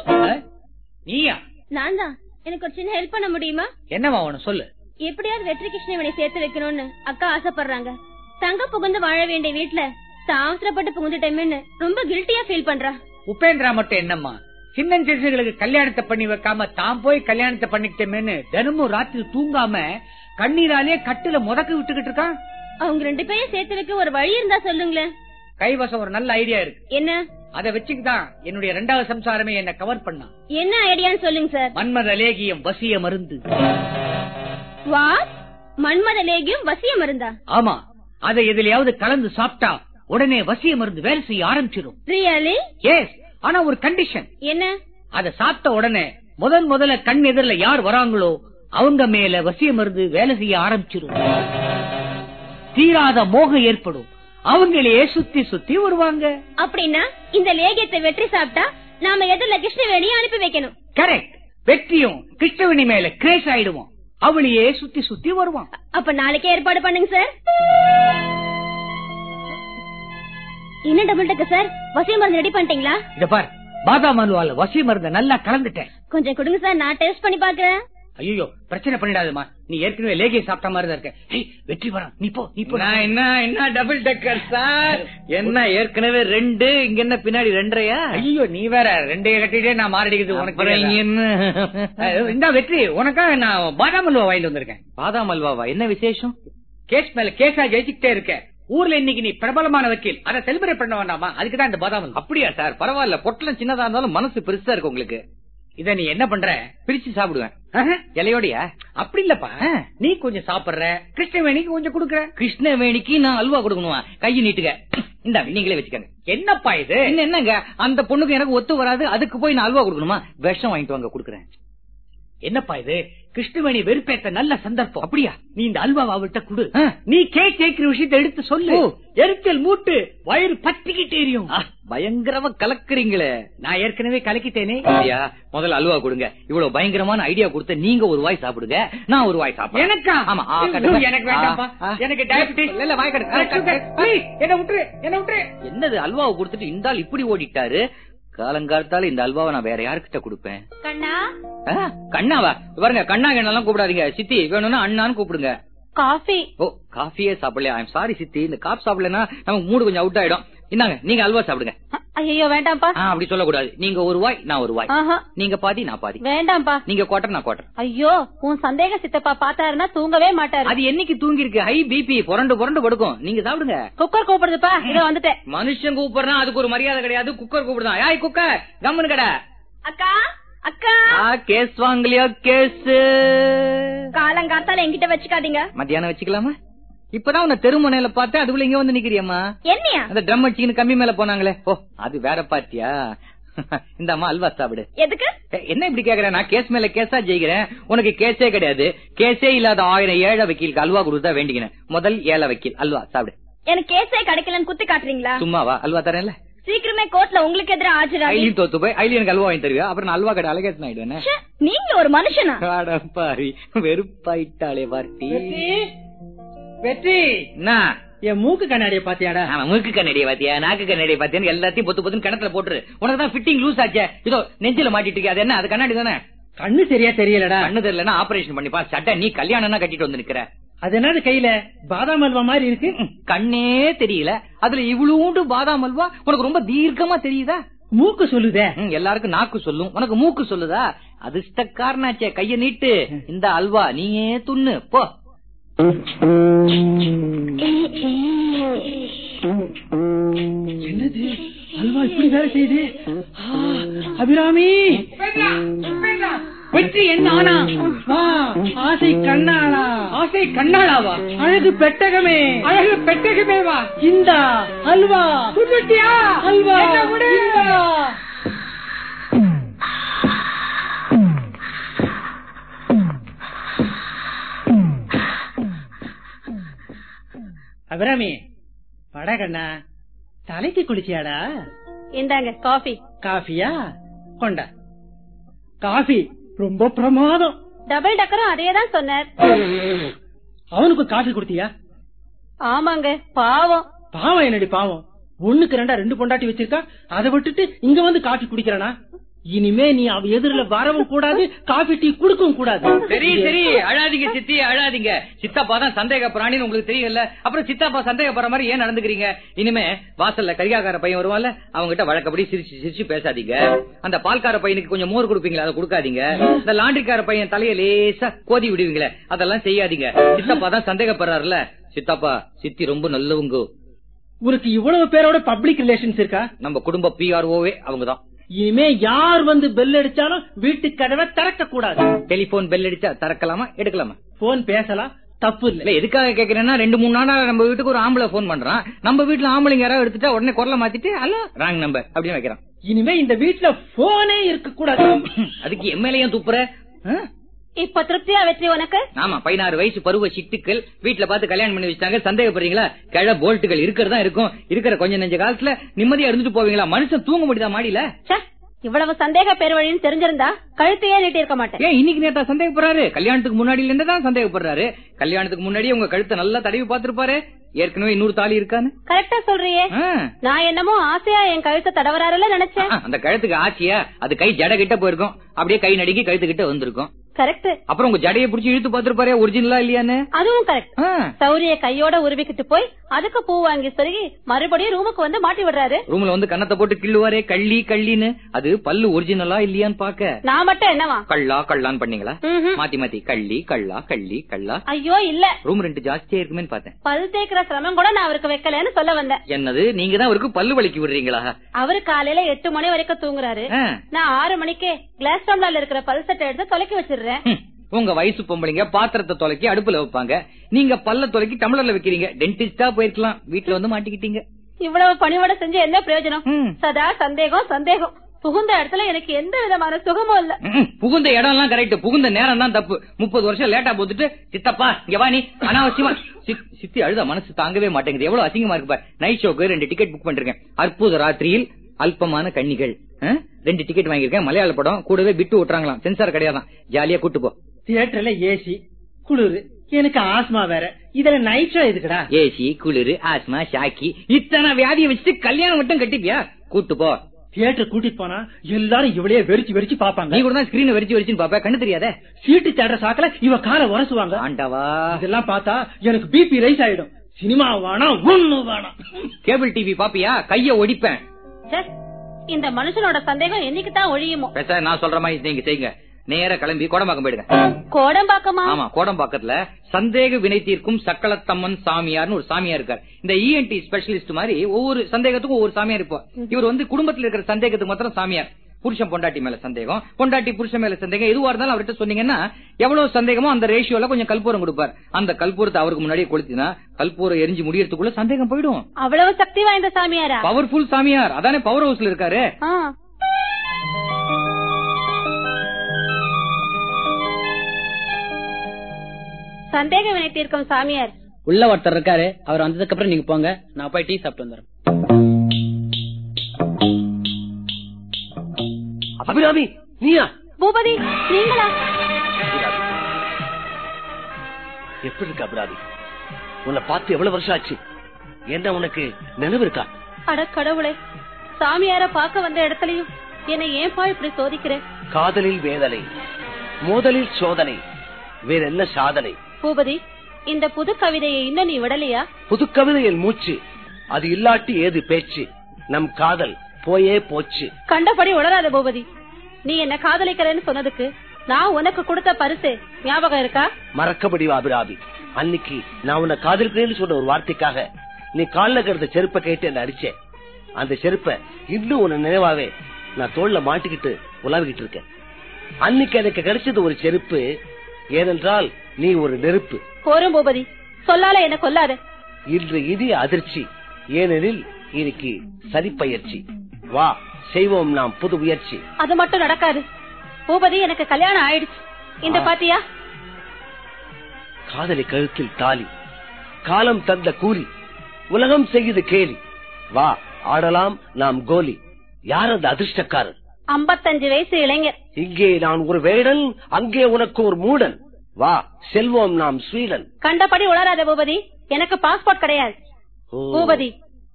Speaker 7: நீயா?
Speaker 4: நான் தான். எனக்கு ஒரு சின்ன ஹெல்ப் பண்ண முடியுமா?
Speaker 7: என்னவா உன சொல்லு.
Speaker 4: எப்படியாவது வெற்றி கிருஷ்ணவனை சேர்த்து வைக்கணும்னு அக்கா ஆசைப்படுறாங்க. தங்க புகுந்து வாழ வேண்டிய வீட்டுல அவசரப்பட்டு புகுந்துட்டேமேன்னு ரொம்ப கில்ட்டியா ஃபீல் பண்றா.
Speaker 7: உபேந்திரா மட்டும் என்னம்மா? சின்ன கல்யாணத்தை பண்ணி வைக்காம தான் போய் கல்யாணத்தை பண்ணிக்கிட்டேமேன்னு தினமும் ராத்திரி தூங்காம கண்ணீராலே கட்டுல முதக்க விட்டுக்கிட்டு இருக்கான்?
Speaker 4: அவங்க ரெண்டு பேரையும் சேர்த்து வைக்க ஒரு வழி இருந்தா சொல்லுங்களேன்.
Speaker 7: கைவசம் ஒரு நல்ல ஐடியா இருக்கு.
Speaker 4: என்ன?
Speaker 7: அதை வச்சுக்கிதான் என்னுடைய ரெண்டாவது சம்சாரமே என்ன கவர் பண்ணான்
Speaker 4: என்ன ஐடியான்னு சொல்லுங்க சார்.
Speaker 7: மன்மத லேகியம் வசிய மருந்து.
Speaker 4: வா மன்மத லேகியம் வசிய மருந்தா?
Speaker 7: ஆமா. அதை எதுலயாவது கலந்து சாப்பிட்டா உடனே வசிய மருந்து வேலை செய்ய ஆரம்பிச்சிடும்
Speaker 4: ரியலி
Speaker 7: எஸ் ஆனா ஒரு கண்டிஷன்
Speaker 4: என்ன?
Speaker 7: அதை சாப்பிட்ட உடனே முதல் முதல்ல கண் எதிரில யார் வராங்களோ அவங்க மேல வசிய மருந்து வேலை செய்ய ஆரம்பிச்சிடும் தீராத மோகம் ஏற்படும். அவங்களையே சுத்தி சுத்தி வருவாங்க.
Speaker 4: அப்படின்னா இந்த லேகியத்தை வெற்றி சாப்பிட்டா நாம எதிரில கிருஷ்ணவேணியை அனுப்பி வைக்கணும்.
Speaker 7: கரெக்ட் வெற்றியும் கிருஷ்ணவனி மேல கிரேஸ் ஆயிடுவோம் அவளையே சுத்தி சுத்தி வருவான்.
Speaker 4: அப்ப நாளைக்கே ஏற்பாடு பண்ணுங்க சார் என்ன டபுள் டக்கு சார் வசிய மருந்து ரெடி பண்ணிட்டீங்களா?
Speaker 7: இத பார் பாதாம் அல்வால வசிய மருந்த நல்லா கலந்துட்டேன்.
Speaker 4: கொஞ்சம் கொடுங்க சார் நான் டேஸ்ட் பண்ணி பாக்குறேன்
Speaker 7: ஐயோ பிரச்சனை பண்ணிடாதமா நீ ஏற்கனவே லேகிய சாப்பிட்ட மாதிரி தான் இருக்க. வெற்றி வரான் நீ போ நீ போ.
Speaker 1: நான் என்ன என்ன டபுள் டக்கர் சார் என்ன ஏற்கனவே ரெண்டு இங்க என்ன பின்னாடி ரெண்டரையா?
Speaker 7: ஐயோ நீ வேற. ரெண்டே கட்டிட்டே நான் மாரடிக்கிறது உனக்கு?
Speaker 1: என்ன?
Speaker 7: இந்த வெற்றி. உனக்காக நான் பாதாம் அல்வா வாங்கிட்டு வந்திருக்கேன்.
Speaker 1: பாதாம் அல்வாவா? என்ன விசேஷம்?
Speaker 7: கேஸ் மேல கேஸா ஜெயிச்சுக்கிட்டே இருக்க ஊர்ல இன்னைக்கு நீ பிரபலமான வக்கீல். அதை செலிபிரேட் பண்ண வேண்டாமா? அதுக்கு தான் இந்த பாதாம்
Speaker 1: அப்படியா சார்? பரவாயில்ல. பொட்டலம் சின்னதா இருந்தாலும் மனசு பெருசா இருக்கு உங்களுக்கு.
Speaker 7: இத நீ என்ன பண்ற?
Speaker 1: பிரிச்சு சாப்பிடுவேன். இலையோடயா?
Speaker 7: அப்படி இல்லப்பா. நீ கொஞ்சம் சாப்பிடுற. கிருஷ்ணவேணிக்கு கொஞ்சம் கொடுக்கற.
Speaker 1: கிருஷ்ணவேணிக்கு நான் அல்வா கொடுக்கணுமா? கையை நீட்டுக்க இந்த நீங்களே வச்சுக்கங்க.
Speaker 7: என்னப்பா இது?
Speaker 1: என்ன என்னங்க? அந்த பொண்ணுக்கு எனக்கு ஒத்து வராது. அதுக்கு போய் நான் அல்வா கொடுக்கணுமா? விஷம் வாங்கிட்டு வாங்க கொடுக்குறேன்.
Speaker 7: என்னப்பா இது? கிருஷ்ணவேணி வெறுப்பேத்த நல்ல சந்தர்ப்பம். அப்படியா? நீ இந்த அல்வாவை அவள்கிட்ட கொடு. நீ கேக் கேட்கிற விஷயத்தை எடுத்து சொல்லு. எரிச்சல் மூட்டு வயிறு பத்திக்கிட்டு எரியும்.
Speaker 1: பயங்கரமா கலக்குறீங்களே.
Speaker 7: நான் ஏற்கனவே கலக்கிட்டேனே.
Speaker 1: ஐயா முதல்ல அல்வா கொடுங்க. இவ்வளவு பயங்கரமான ஐடியா கொடுத்த நீங்க ஒரு வாய் சாப்பிடுங்க. நான் ஒரு வாய் சாப்பிடுறேன்.
Speaker 7: எனக்கா?
Speaker 1: ஆமா.
Speaker 7: எனக்கு வேண்டாம்ப்பா. எனக்கு டயபிட்டிஸ்
Speaker 1: இல்ல, இல்ல, வாய் கட்டு.
Speaker 7: எனக்கு sugar. Please, என்ன விட்டுரு என்ன விட்டுரு.
Speaker 1: என்னது அல்வாவை கொடுத்துட்டு இந்த இப்படி ஓடிட்டாரு? காலங்காலத்தால இந்த அல்வாவை நான் வேற யாருக்கிட்ட கொடுப்பேன்?
Speaker 4: கண்ணா?
Speaker 1: கண்ணாவா? பாருங்க கண்ணா கண்ணெல்லாம் கூப்பிடாதீங்க. சித்தி வேணும்னா அண்ணான்னு கூப்பிடுங்க.
Speaker 4: காஃபி.
Speaker 1: ஓ காஃபியே சாப்பிடலையா? ஐம் சாரி சித்தி இந்த காப் சாப்பிடலன்னா நமக்கு மூடு கொஞ்சம் அவுட் ஆயிடும். இந்தாங்க நீங்க அல்வா சாப்பிடுங்க.
Speaker 3: ஐயோ வேண்டாம்ப்பா.
Speaker 1: அப்படி சொல்லக்கூடாது. நீங்க ஒரு வாய் நான் ஒரு வாய்.
Speaker 3: ஆஹா.
Speaker 1: நீங்க பாதி நான் பாதி.
Speaker 3: வேண்டாம்ப்பா.
Speaker 1: நீங்க குவாட்டர் நான் குவாட்டர்.
Speaker 3: ஐயோ உன் சந்தேக சித்தப்பா பார்த்தாருன்னா தூங்கவே மாட்டாரு.
Speaker 1: அது என்னைக்கு தூங்கி இருக்கு ஹை பிபி புரண்டு புரண்டு படுக்கும். நீங்க சாப்பிடுங்க.
Speaker 3: குக்கர் கூப்பிடுதுப்பா. இதோ வந்துட்டேன்.
Speaker 1: மனுஷன் கூப்பிடுறா அதுக்கு ஒரு மரியாதை கிடையாது. குக்கர் கூப்பிடுதான் யாய் குக்கர் கம்முனு கடை.
Speaker 4: அக்கா அக்கா.
Speaker 1: கேஸ் வாங்கலையா கேஸ்?
Speaker 4: காலங்காத்தால என்கிட்ட வச்சுக்காதீங்க.
Speaker 1: மத்தியானம் வச்சுக்கலாமா? இப்பதான் உன்னை தெருமுனையில பார்த்தேன் அதுக்குள்ள இங்க வந்து நிக்கிறியம்மா.
Speaker 4: என்னையா?
Speaker 1: அந்த ட்ரம் அடிச்சுக்கின்னு கம்மி மேல போனாங்களே. ஓ அது வேற பார்ட்டியா இந்தாம்மா அல்வா சாப்பிடு.
Speaker 4: எதுக்கு?
Speaker 1: என்ன இப்படி கேக்குற? நான் கேஸ் மேல கேஸா ஜெயிக்கிறேன். உனக்கு கேஸே கிடையாது. கேஸே இல்லாத ஆயிரம் ஏழை வக்கீலுக்கு அல்வா கொடுத்தா வேண்டிக்கிறேன். முதல் ஏழை வக்கீல் அல்வா சாப்பிடு.
Speaker 4: எனக்கு கேஸே கிடைக்கலன்னு குத்தி காட்டுறீங்களா?
Speaker 1: சும்மாவா அல்வா தரேன்ல.
Speaker 4: சீக்கிரமே கோர்ட்ல உங்களுக்கு எதிர ஆஜராகி
Speaker 1: ஐலியும் தோத்து போய் ஐலி எனக்கு அல்வா வாங்கி தருவியா? அப்புறம் அல்வா கடை அலகேஷன் ஆயிடுவேன்.
Speaker 4: நீங்க ஒரு மனுஷனா?
Speaker 1: பாரி வெறுப்பாயிட்டாளே பார்ட்டி
Speaker 5: வெற்றி.
Speaker 1: என்ன?
Speaker 5: என் மூக்கு கண்ணாடிய பாத்தியாடா?
Speaker 1: ஆமா மூக்கு கண்ணடிய பாத்தியா? நாக்கு கண்ணடிய பாத்தியா எல்லாத்தையும் பொத்து பொத்துன்னு கிணத்துல போட்டுரு. உனக்கு தான் ஃபிட்டிங் லூஸ் ஆச்சே. இதோ நெஞ்சில மாட்டிட்டு இருக்கு அது என்ன? அது கண்ணாடி தானே?
Speaker 5: கண்ணு சரியா தெரியலடா.
Speaker 1: கண்ணு தெரியலன்னா ஆபரேஷன் பண்ணிப்பா. சட்டை நீ கல்யாணம்னா கட்டிட்டு வந்து நிக்கிற
Speaker 5: அது என்னது கையில? பாதாம் அல்வா மாதிரி இருக்கு.
Speaker 1: கண்ணே தெரியல. அதுல இவ்வளவுண்டு பாதாம் அல்வா? உனக்கு ரொம்ப தீர்க்கமா தெரியுதா?
Speaker 5: மூக்கு சொல்லுதே.
Speaker 1: எல்லாருக்கும் நாக்கு சொல்லும். உனக்கு மூக்கு சொல்லுதா? அதிர்ஷ்டக்காரனாச்சே. கைய நீட்டு. இந்த அல்வா நீயே துண்ணு. போ.
Speaker 5: என்னது? அல்வா இப்படி வேலை செய்யுது? அபிராமி! வெற்றி என்ன ஆனா. ஆசை கண்ணாளா.
Speaker 7: ஆசை கண்ணாளாவா?
Speaker 5: அழகு பெட்டகமே.
Speaker 7: அழகு பெட்டகமே வா
Speaker 5: இந்தா அல்வா. அல்வா. அபிராமி பட கண்ணா. தலைக்கு குளிச்சியாடா?
Speaker 3: இந்தாங்க காஃபி.
Speaker 5: காஃபியா? கொண்டா. காஃபி ரொம்ப பிரமாதம்.
Speaker 3: டபுள் டக்கரும் அதே தான் சொன்னார்.
Speaker 5: அவனுக்கு காஃபி கொடுத்தியா?
Speaker 3: ஆமாங்க பாவம்.
Speaker 5: பாவம் என்னடி பாவம்? ஒண்ணுக்கு ரெண்டா ரெண்டு பொண்டாட்டி வச்சிருக்கா? அதை விட்டுட்டு இங்க வந்து காஃபி குடிக்கிறானா? இனிமே நீ அவ எதிரில வரவும் கூடாது காபி டீ குடுக்கவும் கூடாது.
Speaker 1: சரி சரி. அழாதீங்க சித்தி அழாதீங்க. சித்தப்பா தான் சந்தேக பிராணின்னு உங்களுக்கு தெரியல அப்புறம் சித்தப்பா சந்தேகப்படுற மாதிரி ஏன் நடந்துக்கிறீங்க? இனிமே வாசல்ல கரிகாக்கார பையன் வருவான்ல அவங்க கிட்ட வழக்கப்படி சிரிச்சு சிரிச்சு பேசாதீங்க. அந்த பால்கார பையனுக்கு கொஞ்சம் மோர் கொடுப்பீங்களா? அதை கொடுக்காதீங்க. இந்த லாண்டிக்கார பையன் தலைய லேசா கோதி விடுவீங்களே அதெல்லாம் செய்யாதீங்க. சித்தப்பா தான் சந்தேகப்படுறாருல சித்தப்பா சித்தி ரொம்ப நல்லவங்க.
Speaker 5: உனக்கு இவ்வளவு பேரோட பப்ளிக் ரிலேஷன்ஸ் இருக்கா?
Speaker 1: நம்ம குடும்ப பிஆர்ஓவே அவங்கதான்.
Speaker 5: இனிமே யார் வந்து பெல் அடிச்சாலும் வீட்டு கதவை திறக்க கூடாது.
Speaker 1: டெலிபோன் பெல் அடிச்சா திறக்கலாமா எடுக்கலாமா?
Speaker 5: போன் பேசலாம் தப்பு இல்ல.
Speaker 1: எதுக்காக கேக்குறேன்னா ரெண்டு மூணு நாளா நம்ம வீட்டுக்கு ஒரு ஆம்பளை போன் பண்றான். நம்ம வீட்டுல ஆம்பளைங்க யாராவது எடுத்துட்டா உடனே குரலை மாத்திட்டு அல்ல ராங் நம்பர் அப்படின்னு வைக்கிறான்.
Speaker 5: இனிமே இந்த வீட்டுல போனே இருக்க கூடாது
Speaker 1: அதுக்கு எம்எல்ஏ துப்புற?
Speaker 3: இப்ப திருப்தியா வெற்றி உனக்கு?
Speaker 1: ஆமா பதினாறு வயசு பருவ சிட்டுக்கள் வீட்டுல பார்த்து கல்யாணம் பண்ணி வச்சாங்க சந்தேகப்படுறீங்களா? கிழ போல்ட்டுகள் இருக்கிறதா இருக்கும். இருக்கிற கொஞ்ச நெஞ்ச காலத்துல நிம்மதியா இருந்துட்டு போவீங்களா? மனுஷன் தூங்க முடியுதா மாடியில?
Speaker 3: இவ்வளவு சந்தேக பேர் வழின்னு தெரிஞ்சிருந்தா கழுத்தையே நீட்டி இருக்க மாட்டேன்.
Speaker 1: ஏன் இன்னைக்கு நேத்தா சந்தேகப்படுறாரு? கல்யாணத்துக்கு முன்னாடில இருந்து தான் சந்தேகப்படுறாரு. கல்யாணத்துக்கு முன்னாடி உங்க கழுத்தை நல்லா தடவி பார்த்திருப்பாரு. ஏற்கனவே இன்னொரு தாலி இருக்கான்னு.
Speaker 3: கரெக்டா சொல்றியே. நான் என்னமோ ஆசையா என் கழுத்தை தடவராருல நினைச்சேன்.
Speaker 1: அந்த கழுத்துக்கு ஆச்சியா? அது கை ஜட கிட்ட போயிருக்கும். அப்படியே கை நடுங்கி கழுத்து கிட்ட வந்திருக்கும்.
Speaker 3: கரெக்ட்
Speaker 1: அப்புறம் உங்க ஜடையை புடிச்சு இழுத்து பாத்துருப்பாரு ஒரிஜினலா இல்லையான்னு?
Speaker 3: அதுவும் கரெக்ட். சௌரிய கையோட உருவிக்கிட்டு போய் அதுக்கு பூ வாங்கி சொருகி மறுபடியும் ரூமுக்கு வந்து மாட்டி விடுறாரு.
Speaker 1: ரூம்ல வந்து கன்னத்தை போட்டு கிள்ளுவாரே கள்ளி கள்ளின்னு. அது பல்லு ஒரிஜினலா இல்லையான்னு பாக்க.
Speaker 3: நான் மட்டும் என்னவா?
Speaker 1: கள்ளா கள்ளான்னு பண்ணீங்களா. மாத்தி மாத்தி. கள்ளி கள்ளா கள்ளி கள்ளா.
Speaker 3: ஐயோ இல்ல.
Speaker 1: ரூம் ரெண்டு ஜாஸ்தியா இருக்குமேன்னு பார்த்தேன்.
Speaker 3: பல் தேய்க்கிற சிரமம் கூட நான் அவருக்கு வைக்கலன்னு சொல்ல வந்தேன்.
Speaker 1: என்னது? நீங்க தான் அவருக்கு பல்லு வலிக்கு விடுறீங்களா?
Speaker 3: அவரு காலையில எட்டு மணி வரைக்கும் தூங்குறாரு. நான் ஆறு மணிக்கே கிளாஸ் டம்ளர்ல இருக்கிற பல் செட்டை எடுத்து தொலைக்கி வச்சிடுறேன்.
Speaker 1: உங்க வயசு பொம்பளைங்க பாத்திரத்தை தொலைக்கி அடுப்புல வைப்பாங்க. நீங்க பல்ல தொலைக்கி டம்ளர்ல வைக்கிறீங்க. டென்டிஸ்டா போயிருக்கலாம். வீட்டுல வந்து மாட்டிக்கிட்டீங்க.
Speaker 3: இவ்வளவு பணிவோட செஞ்சு என்ன பிரயோஜனம். சதா சந்தேகம் சந்தேகம். புகுந்த இடத்துல எனக்கு எந்த விதமான சுகமும் இல்ல.
Speaker 1: புகுந்த இடம் எல்லாம் கரெக்ட் புகுந்த நேரம் தான் தப்பு. முப்பது வருஷம் லேட்டா போட்டுட்டு சித்தப்பா இங்க வா நீ. அனாவசியமா. சித்- சித்தி அழுத மனசு தாங்கவே மாட்டேங்குது. எவ்வளவு அசிங்கமா இருக்கு நைட் ஷோக்கு ரெண்டு டிக்கெட் புக் பண்ணிருக்கேன். அற்புத ராத்திரியில் அல்பமான கண்ணிகள்? ரெண்டு டிக்கெட் வாங்கியிருக்கேன். மலையாள படம். கூடவே பிட்டு விட்டுறாங்களாம் சென்சார் கிடையாதான். ஜாலியா கூட்டு போ.
Speaker 5: தியேட்டர்ல ஏசி குளிரு. எனக்கு ஆஸ்மா வேற. இதுல நைட் ஷோ எதுக்குடா
Speaker 1: ஏசி குளிரு ஆஸ்மா ஷாக்கி. இத்தனை வியாதியை வச்சுட்டு கல்யாணம் மட்டும் கட்டிப்பியா? கூட்டு போ.
Speaker 5: தியேட்டர் கூட்டிட்டு போனா எல்லாரும் இவளையே வெறிச்சு வெறிச்சு
Speaker 1: நீ
Speaker 5: பாப்பாங்க
Speaker 1: கூட தான் ஸ்கிரீன் வெறிச்சு வெறிச்சுன்னு பாப்ப கண்ணு தெரியாதே?
Speaker 5: சீட்டு தேடுற சாக்கல இவ காலை உரசுவாங்க.
Speaker 1: ஆண்டவா.
Speaker 5: இதெல்லாம் பார்த்தா எனக்கு பிபி ரைஸ் ஆயிடும். சினிமா வேணாம் ஒண்ணு வேணாம்.
Speaker 1: கேபிள் டிவி பாப்பியா? கைய ஒடிப்பேன்.
Speaker 3: இந்த மனுஷனோட சந்தேகம் என்னைக்கு தான் ஒழியுமோ?
Speaker 1: பேச நான் சொல்ற மாதிரி நீங்க செய்யுங்க. நேர கிளம்பி கோடம்பாக்கம் போயிடுங்க.
Speaker 3: கோடம்பாக்கமா?
Speaker 1: ஆமா கோடம்பாக்கத்துல சந்தேக வினை தீர்க்கும் சக்களத்தம்மன் சாமியார்னு ஒரு சாமியார் இருக்கார். இந்த இஎன்டி ஸ்பெஷலிஸ்ட் மாதிரி ஒவ்வொரு சந்தேகத்துக்கும் ஒவ்வொரு சாமியார் இருப்போம் இவர் வந்து குடும்பத்துல இருக்கிற சந்தேகத்துக்கு மாத்திரம் சாமியார். புருஷன் பொண்டாட்டி மேல சந்தேகம் பொண்டாட்டி புருஷன் மேல சந்தேகம் எதுவா இருந்தாலும் அவர்கிட்ட சொன்னீங்கன்னா எவ்வளவு சந்தேகமோ அந்த ரேஷியோல கொஞ்சம் கல்பூரம் கொடுப்பார். அந்த கல்பூரத்தை அவருக்கு முன்னாடியே கொளுத்தினா கல்பூரம் எரிஞ்சு முடியறதுக்குள்ள சந்தேகம் போயிடும்.
Speaker 3: அவ்வளவு சக்தி வாய்ந்த சாமியாரா?
Speaker 1: பவர்ஃபுல் சாமியார். அதானே பவர் ஹவுஸ்ல இருக்காரு.
Speaker 3: ஆ. சந்தேக வினை தீர்க்கும் சாமியார்.
Speaker 8: உள்ள ஒருத்தர் இருக்காரு. அவர் வந்ததுக்கு அப்புறம் நீங்க போங்க. நான் போய் டீ சாப்பிட்டு வந்துடுறேன்.
Speaker 9: அபிராமி நீயா?
Speaker 3: பூபதி நீங்களா?
Speaker 9: எப்படி இருக்க அபிராமி? உன்னை பார்த்து எவ்வளவு வருஷம் ஆச்சு? என்ன உனக்கு நினைவு இருக்கா?
Speaker 3: அட கடவுளே சாமியார பார்க்க வந்த இடத்துலயும் என்னை ஏன்பா இப்படி சோதிக்கிறேன்
Speaker 9: காதலில் வேதனை மோதலில் சோதனை வேற என்ன சாதனை?
Speaker 3: பூபதி இந்த புது கவிதையை இன்னும் நீ விடலையா?
Speaker 9: புது கவிதையில் மூச்சு அது இல்லாட்டி ஏது பேச்சு? நம் காதல் போயே போச்சு.
Speaker 3: கண்டபடி உளராத பூபதி. நீ என்ன காதலிக்கிறேன்னு சொன்னதுக்கு நான் உனக்கு கொடுத்த பரிசு ஞாபகம் இருக்கா?
Speaker 9: மறக்கபடி அபிராமி. அன்னைக்கு நான் உன்னை காதலிக்கிறேன்னு சொன்ன ஒரு வார்த்தைக்காக நீ கால்ல கிடந்த செருப்பை கேட்டு என்ன அடிச்சேன் அந்த செருப்பை இன்னும் உன்னை நினைவாவே நான் தோல்ல மாட்டிக்கிட்டு உலாவிக்கிட்டு இருக்கேன். அன்னைக்கு எனக்கு கிடைச்சது ஒரு செருப்பு ஏனென்றால் நீ ஒரு நெருப்பு.
Speaker 3: போரும் பூபதி சொல்லால என்ன கொல்லாத.
Speaker 9: இன்று இடி அதிர்ச்சி ஏனெனில் இன்னைக்கு சரிப்பயிற்சி வா. செய்வோம் நாம் புது முயற்சி.
Speaker 3: அது மட்டும் நடக்காது. பூபதி எனக்கு கல்யாணம் ஆயிடுச்சு. இந்த பாத்தியா?
Speaker 9: காதலி கழுத்தில் தாலி. காலம் தந்த கூலி. உலகம் செய்யுது கேலி. வா ஆடலாம் நாம் கோலி. யார் அந்த அதிர்ஷ்டக்காரன்
Speaker 3: ஐம்பத்தஞ்சு வயசு இளைஞர்.
Speaker 9: இங்கே நான் ஒரு வேடன் அங்கே உனக்கு ஒரு மூடன். வா செல்வோம் நாம் ஸ்வீடன்.
Speaker 3: கண்டபடி உளராத பூபதி எனக்கு பாஸ்போர்ட் கிடையாது. பூபதி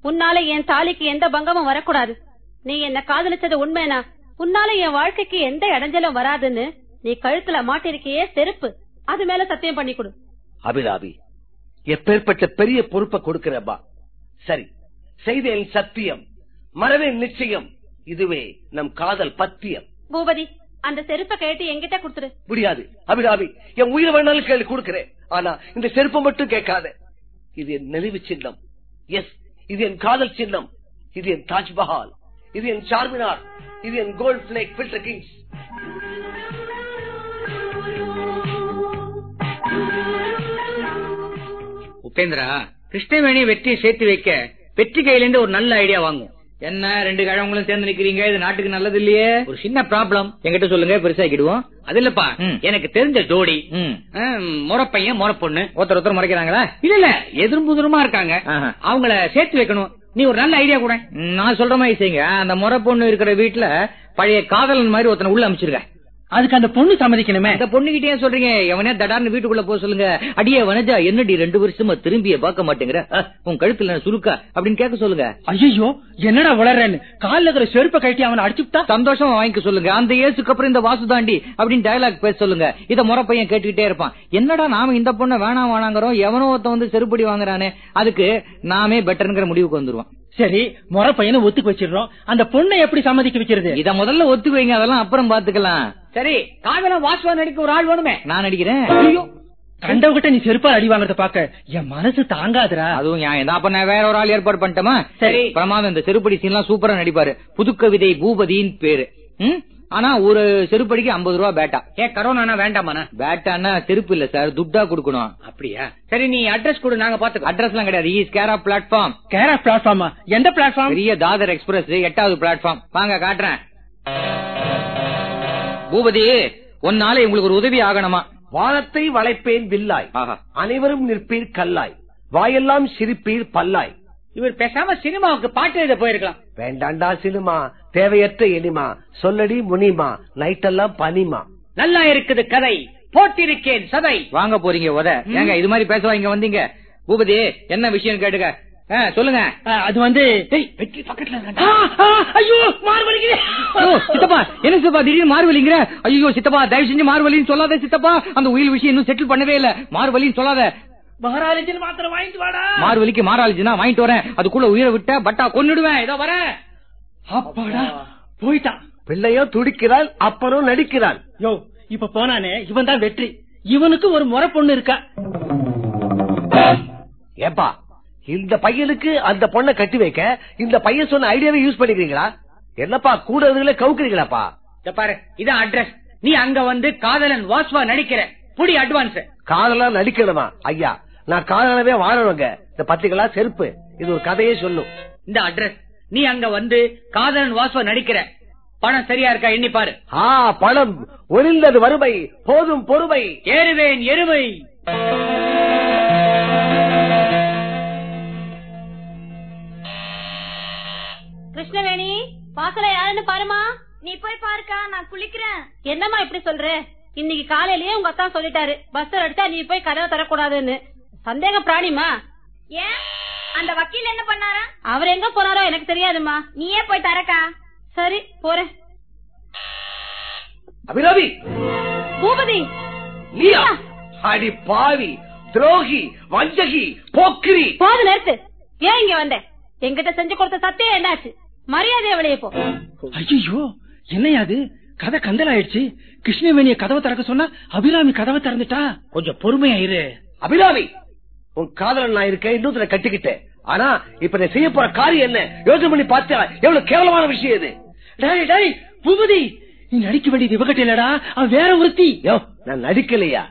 Speaker 3: உன்னால என் தாலிக்கு எந்த பங்கமும் வரக்கூடாது. நீ என்ன காதலிச்சது உண்மைனா? உன்னால என் வாழ்க்கைக்கு எந்த இடைஞ்சலும் வராதுன்னு நீ கழுத்துல மாட்டிருக்கியே செருப்பு. அது மேல சத்தியம் பண்ணி கொடு.
Speaker 9: அபிராமி எப்பேற்பட்ட பெரிய பொறுப்பை கொடுக்கிறப்பா சரி செய்தேன் சத்தியம் மறவேன் நிச்சயம். இதுவே நம் காதல் பத்தியம்.
Speaker 3: பூபதி அந்த செருப்பை கேட்டு என்கிட்ட கொடுத்துரு.
Speaker 9: முடியாது. அபிராமி என் உயிர் வேணாலும் கேள்வி கொடுக்கிறேன். ஆனா இந்த செருப்பை மட்டும் கேட்காத. இது என் நினைவு சின்னம். எஸ் இது என் காதல் சின்னம். இது என் தாஜ்மஹால். இது என் சார்மினார் இது என் Gold Flake filter kings
Speaker 7: Upendra Krishnaveni வெற்றியை சேர்த்து வைக்க வெற்றி கையில இருந்து ஒரு நல்ல ஐடியா வாங்கும்
Speaker 1: என்ன ரெண்டு கிழவங்களும் சேர்ந்து நிக்கிறீங்க? இது நாட்டுக்கு நல்லது இல்லையே
Speaker 7: ஒரு சின்ன ப்ராப்ளம்
Speaker 1: என்கிட்ட சொல்லுங்க பெருசாக்கிடுவோம்.
Speaker 7: அது இல்லப்பா. எனக்கு தெரிஞ்ச ஜோடி. முறப்பையன் முறப்பொண்ணு.
Speaker 1: ஒருத்தர் ஒருத்தர் மறைக்கிறாங்களா?
Speaker 7: இல்ல இல்ல. எதிரும் புதிருமா இருக்காங்க. அவங்கள சேர்த்து வைக்கணும். நீ ஒரு நல்ல ஐடியா கூட.
Speaker 1: நான் சொல்ற மாதிரி செய்யுங்க. அந்த முறை பொண்ணு இருக்கிற வீட்டுல பழைய காதலன் மாதிரி ஒருத்தனை உள்ள அமைச்சிருக்க
Speaker 5: அதுக்கு அந்த பொண்ணு சம்மதிக்கணுமே?
Speaker 1: அந்த பொண்ணுகிட்டே சொல்றீங்க? எவனே தடார்னு வீட்டுக்குள்ள போக சொல்லுங்க. அடியே வனஜா என்னடி ரெண்டு வருஷமா திரும்பிய பார்க்க மாட்டேங்கிற? உன் கழுத்துல சுருக்கா? அப்படின்னு கேட்க சொல்லுங்க.
Speaker 5: ஐயோ என்னடா வளர்றேன்னு கால்ல இருக்கிற செருப்பை கட்டி அவனை அடிச்சுட்டா
Speaker 1: சந்தோஷமா வாங்கிக்க சொல்லுங்க. அந்த ஏசுக்கு அப்புறம் இந்த வாசு தாண்டி அப்படின்னு டயலாக் பேச சொல்லுங்க. இத முறை பையன் கேட்டுக்கிட்டே இருப்பான். என்னடா நாம இந்த பொண்ணை வேணாம் வேணாங்கிறோம்? எவனோ ஒருத்தன் வந்து செருப்படி வாங்குறானே? அதுக்கு நாமே பெட்டர்ங்கிற முடிவுக்கு வந்துருவான்
Speaker 5: சரி முறை பையனை ஒத்துக்கு வச்சிடுறோம். அந்த பொண்ணை எப்படி சம்மதிக்க வைக்கிறது?
Speaker 1: இத முதல்ல ஒத்து வைங்க அதெல்லாம் அப்புறம் பாத்துக்கலாம்.
Speaker 7: சரி காதல வாசுவா நடிக்க ஒரு ஆள் வேணுமே?
Speaker 1: நான் நடிக்கிறேன்.
Speaker 5: ஐயோ! கண்டவகிட்ட நீ செருப்பால் அடி வாங்குறத பாக்க என் மனசு தாங்காதுடா.
Speaker 1: அதுவும் நியாயம் அப்ப நான் வேற ஒரு ஆள் ஏற்பாடு பண்ணிட்டோமா?
Speaker 7: சரி.
Speaker 1: பிரமாதம் இந்த செருப்படி சீன்லாம் சூப்பரா நடிப்பாரு. புதுக்கவிதை பூபதியின் பேரு? ஆனா ஒரு செருப்படிக்கு ஐம்பது ரூபா பேட்டா.
Speaker 7: ஏன் கரோனா வேண்டாமாண்ணா?
Speaker 1: பேட்டான்னா செருப்பு இல்ல சார் துட்டா கொடுக்கணும்.
Speaker 7: அப்படியா? சரி நீ அட்ரஸ் கொடு நாங்க பாத்துக்கோ
Speaker 1: அட்ரஸ் எல்லாம் கிடையாது ஈஸ் கேரா பிளாட்ஃபார்ம்
Speaker 5: கேரா பிளாட்ஃபார்மா எந்த பிளாட்ஃபார்ம்
Speaker 1: பெரிய தாதர் எக்ஸ்பிரஸ் எட்டாவது பிளாட்ஃபார்ம் வாங்க காட்டுறேன். பூபதி ஒன்னால உங்களுக்கு ஒரு உதவி ஆகணுமா?
Speaker 9: வானத்தை வளைப்பேன் வில்லாய்.
Speaker 1: ஆஹா.
Speaker 9: அனைவரும் நிற்பீர் கல்லாய். வாயெல்லாம் சிரிப்பீர் பல்லாய்.
Speaker 7: இவர் பேசாம சினிமாவுக்கு பாட்டு எழுத போயிருக்கலாம்.
Speaker 9: வேண்டாண்டா சினிமா. தேவையற்ற எனிமா சொல்லடி முனிமா. நைட்டெல்லாம் பனிமா.
Speaker 7: நல்லா இருக்குது கதை. போட்டிருக்கேன் சதை.
Speaker 1: வாங்க போறீங்க உத. ஏங்க இது மாதிரி பேசவா இங்க வந்தீங்க? பூபதி என்ன விஷயம் கேட்டுக்க? சொல்லுங்க.
Speaker 5: அது வந்து
Speaker 1: என்ன சித்தப்பா திடீர்னு மார்வலிங்கிற? ஐயோ சித்தப்பா தயவு செஞ்சு மார்வலின்னு சொல்லாத சித்தப்பா. அந்த உயில் விஷயம் இன்னும் செட்டில் பண்ணவே இல்ல. மார்வலின்னு சொல்லாத.
Speaker 5: மகாராஜன் மாத்திரம் வாங்கிட்டு வாடா.
Speaker 1: மார்வலிக்கு மாறாளுச்சுன்னா வாங்கிட்டு வரேன். அதுக்குள்ள உயிரை விட்ட பட்டா கொன்னுடுவேன். இதோ வரேன்
Speaker 5: அப்பாடா போயிட்டான்.
Speaker 9: பிள்ளையோ துடிக்கிறாள் அப்பனும் நடிக்கிறாள்.
Speaker 5: யோ இப்ப போனானே இவன் தான் வெற்றி. இவனுக்கு ஒரு முறை பொண்ணு இருக்கா?
Speaker 9: ஏப்பா இந்த பையனுக்கு அந்த பொண்ணை கட்டி வைக்க இந்த பையன் சொன்ன ஐடியாவை யூஸ் பண்ணிக்கிறீங்களா? என்னப்பா கூட இருந்தீங்களே கவுக்குறீங்களாப்பா?
Speaker 7: இத பாரு இதான் அட்ரஸ் நீ அங்க வந்து காதலன் வாஸ்வா நடிக்கிற. புடி அட்வான்ஸ்
Speaker 9: காதலா நடிக்கணுமா? ஐயா நான் காதலவே வாழணுங்க. இந்த பத்திரிகளா செருப்பு. இது ஒரு கதையே சொல்லும்.
Speaker 7: இந்த அட்ரஸ். நீ அங்க வந்து காதலன் வாஸ்வா நடிக்கிற. பணம் சரியா இருக்கா எண்ணி பாரு.
Speaker 9: ஆ பணம். ஒளிந்தது வறுமை. போதும் பொறுமை.
Speaker 7: ஏறுவேன் எருமை.
Speaker 3: கிருஷ்ணவேணி பாக்கல யாருன்னு பாருமா.
Speaker 4: நீ போய் பாருக்கா நான் குளிக்கிறேன்.
Speaker 3: என்னம்மா இப்படி சொல்ற? இன்னைக்கு காலையிலயே உங்க அத்தா சொல்லிட்டாரு. பஸ் அடிச்சா நீ போய் கதவை தரக்கூடாதுன்னு சந்தேக பிராணிமா
Speaker 4: ஏன்? அந்த வக்கீல் என்ன பண்ணாரா?
Speaker 3: அவர் எங்க போனாரோ எனக்கு தெரியாதுமா
Speaker 4: நீயே போய் தரக்கா.
Speaker 3: சரி போறேன்.
Speaker 9: அபிராமி!
Speaker 3: பூபதி!
Speaker 9: நீயா? அடி பாவி துரோகி வஞ்சகி போக்கிரி!
Speaker 3: போது நிறுத்து. ஏன் இங்க வந்த? என்கிட்ட செஞ்சு கொடுத்த சத்தியம் என்னாச்சு? மரியாதை வெளியே போ.
Speaker 5: ஐயோ என்னையா அது? கதை கந்தலாயிடுச்சு. கிருஷ்ணவேணிய கதவை திறக்க சொன்னா அபிராமி கதவை திறந்துட்டா?
Speaker 7: கொஞ்சம் பொறுமையா இரு.
Speaker 9: அபிராமி! உன் காதலன் நான் இருக்கேன் இன்னொருத்தர கட்டிக்கிட்டேன். ஆனா இப்ப நீ செய்ய போற காரியம் என்ன? யோசனை பண்ணி பார்த்தா எவ்வளவு கேவலமான விஷயம் இது.
Speaker 5: டேய் டேய் பூபதி நீ நடிக்க வேண்டியது இவகிட்ட இல்லடா அவன் வேற ஒருத்தி.
Speaker 9: யோ நான் நடிக்கலையா?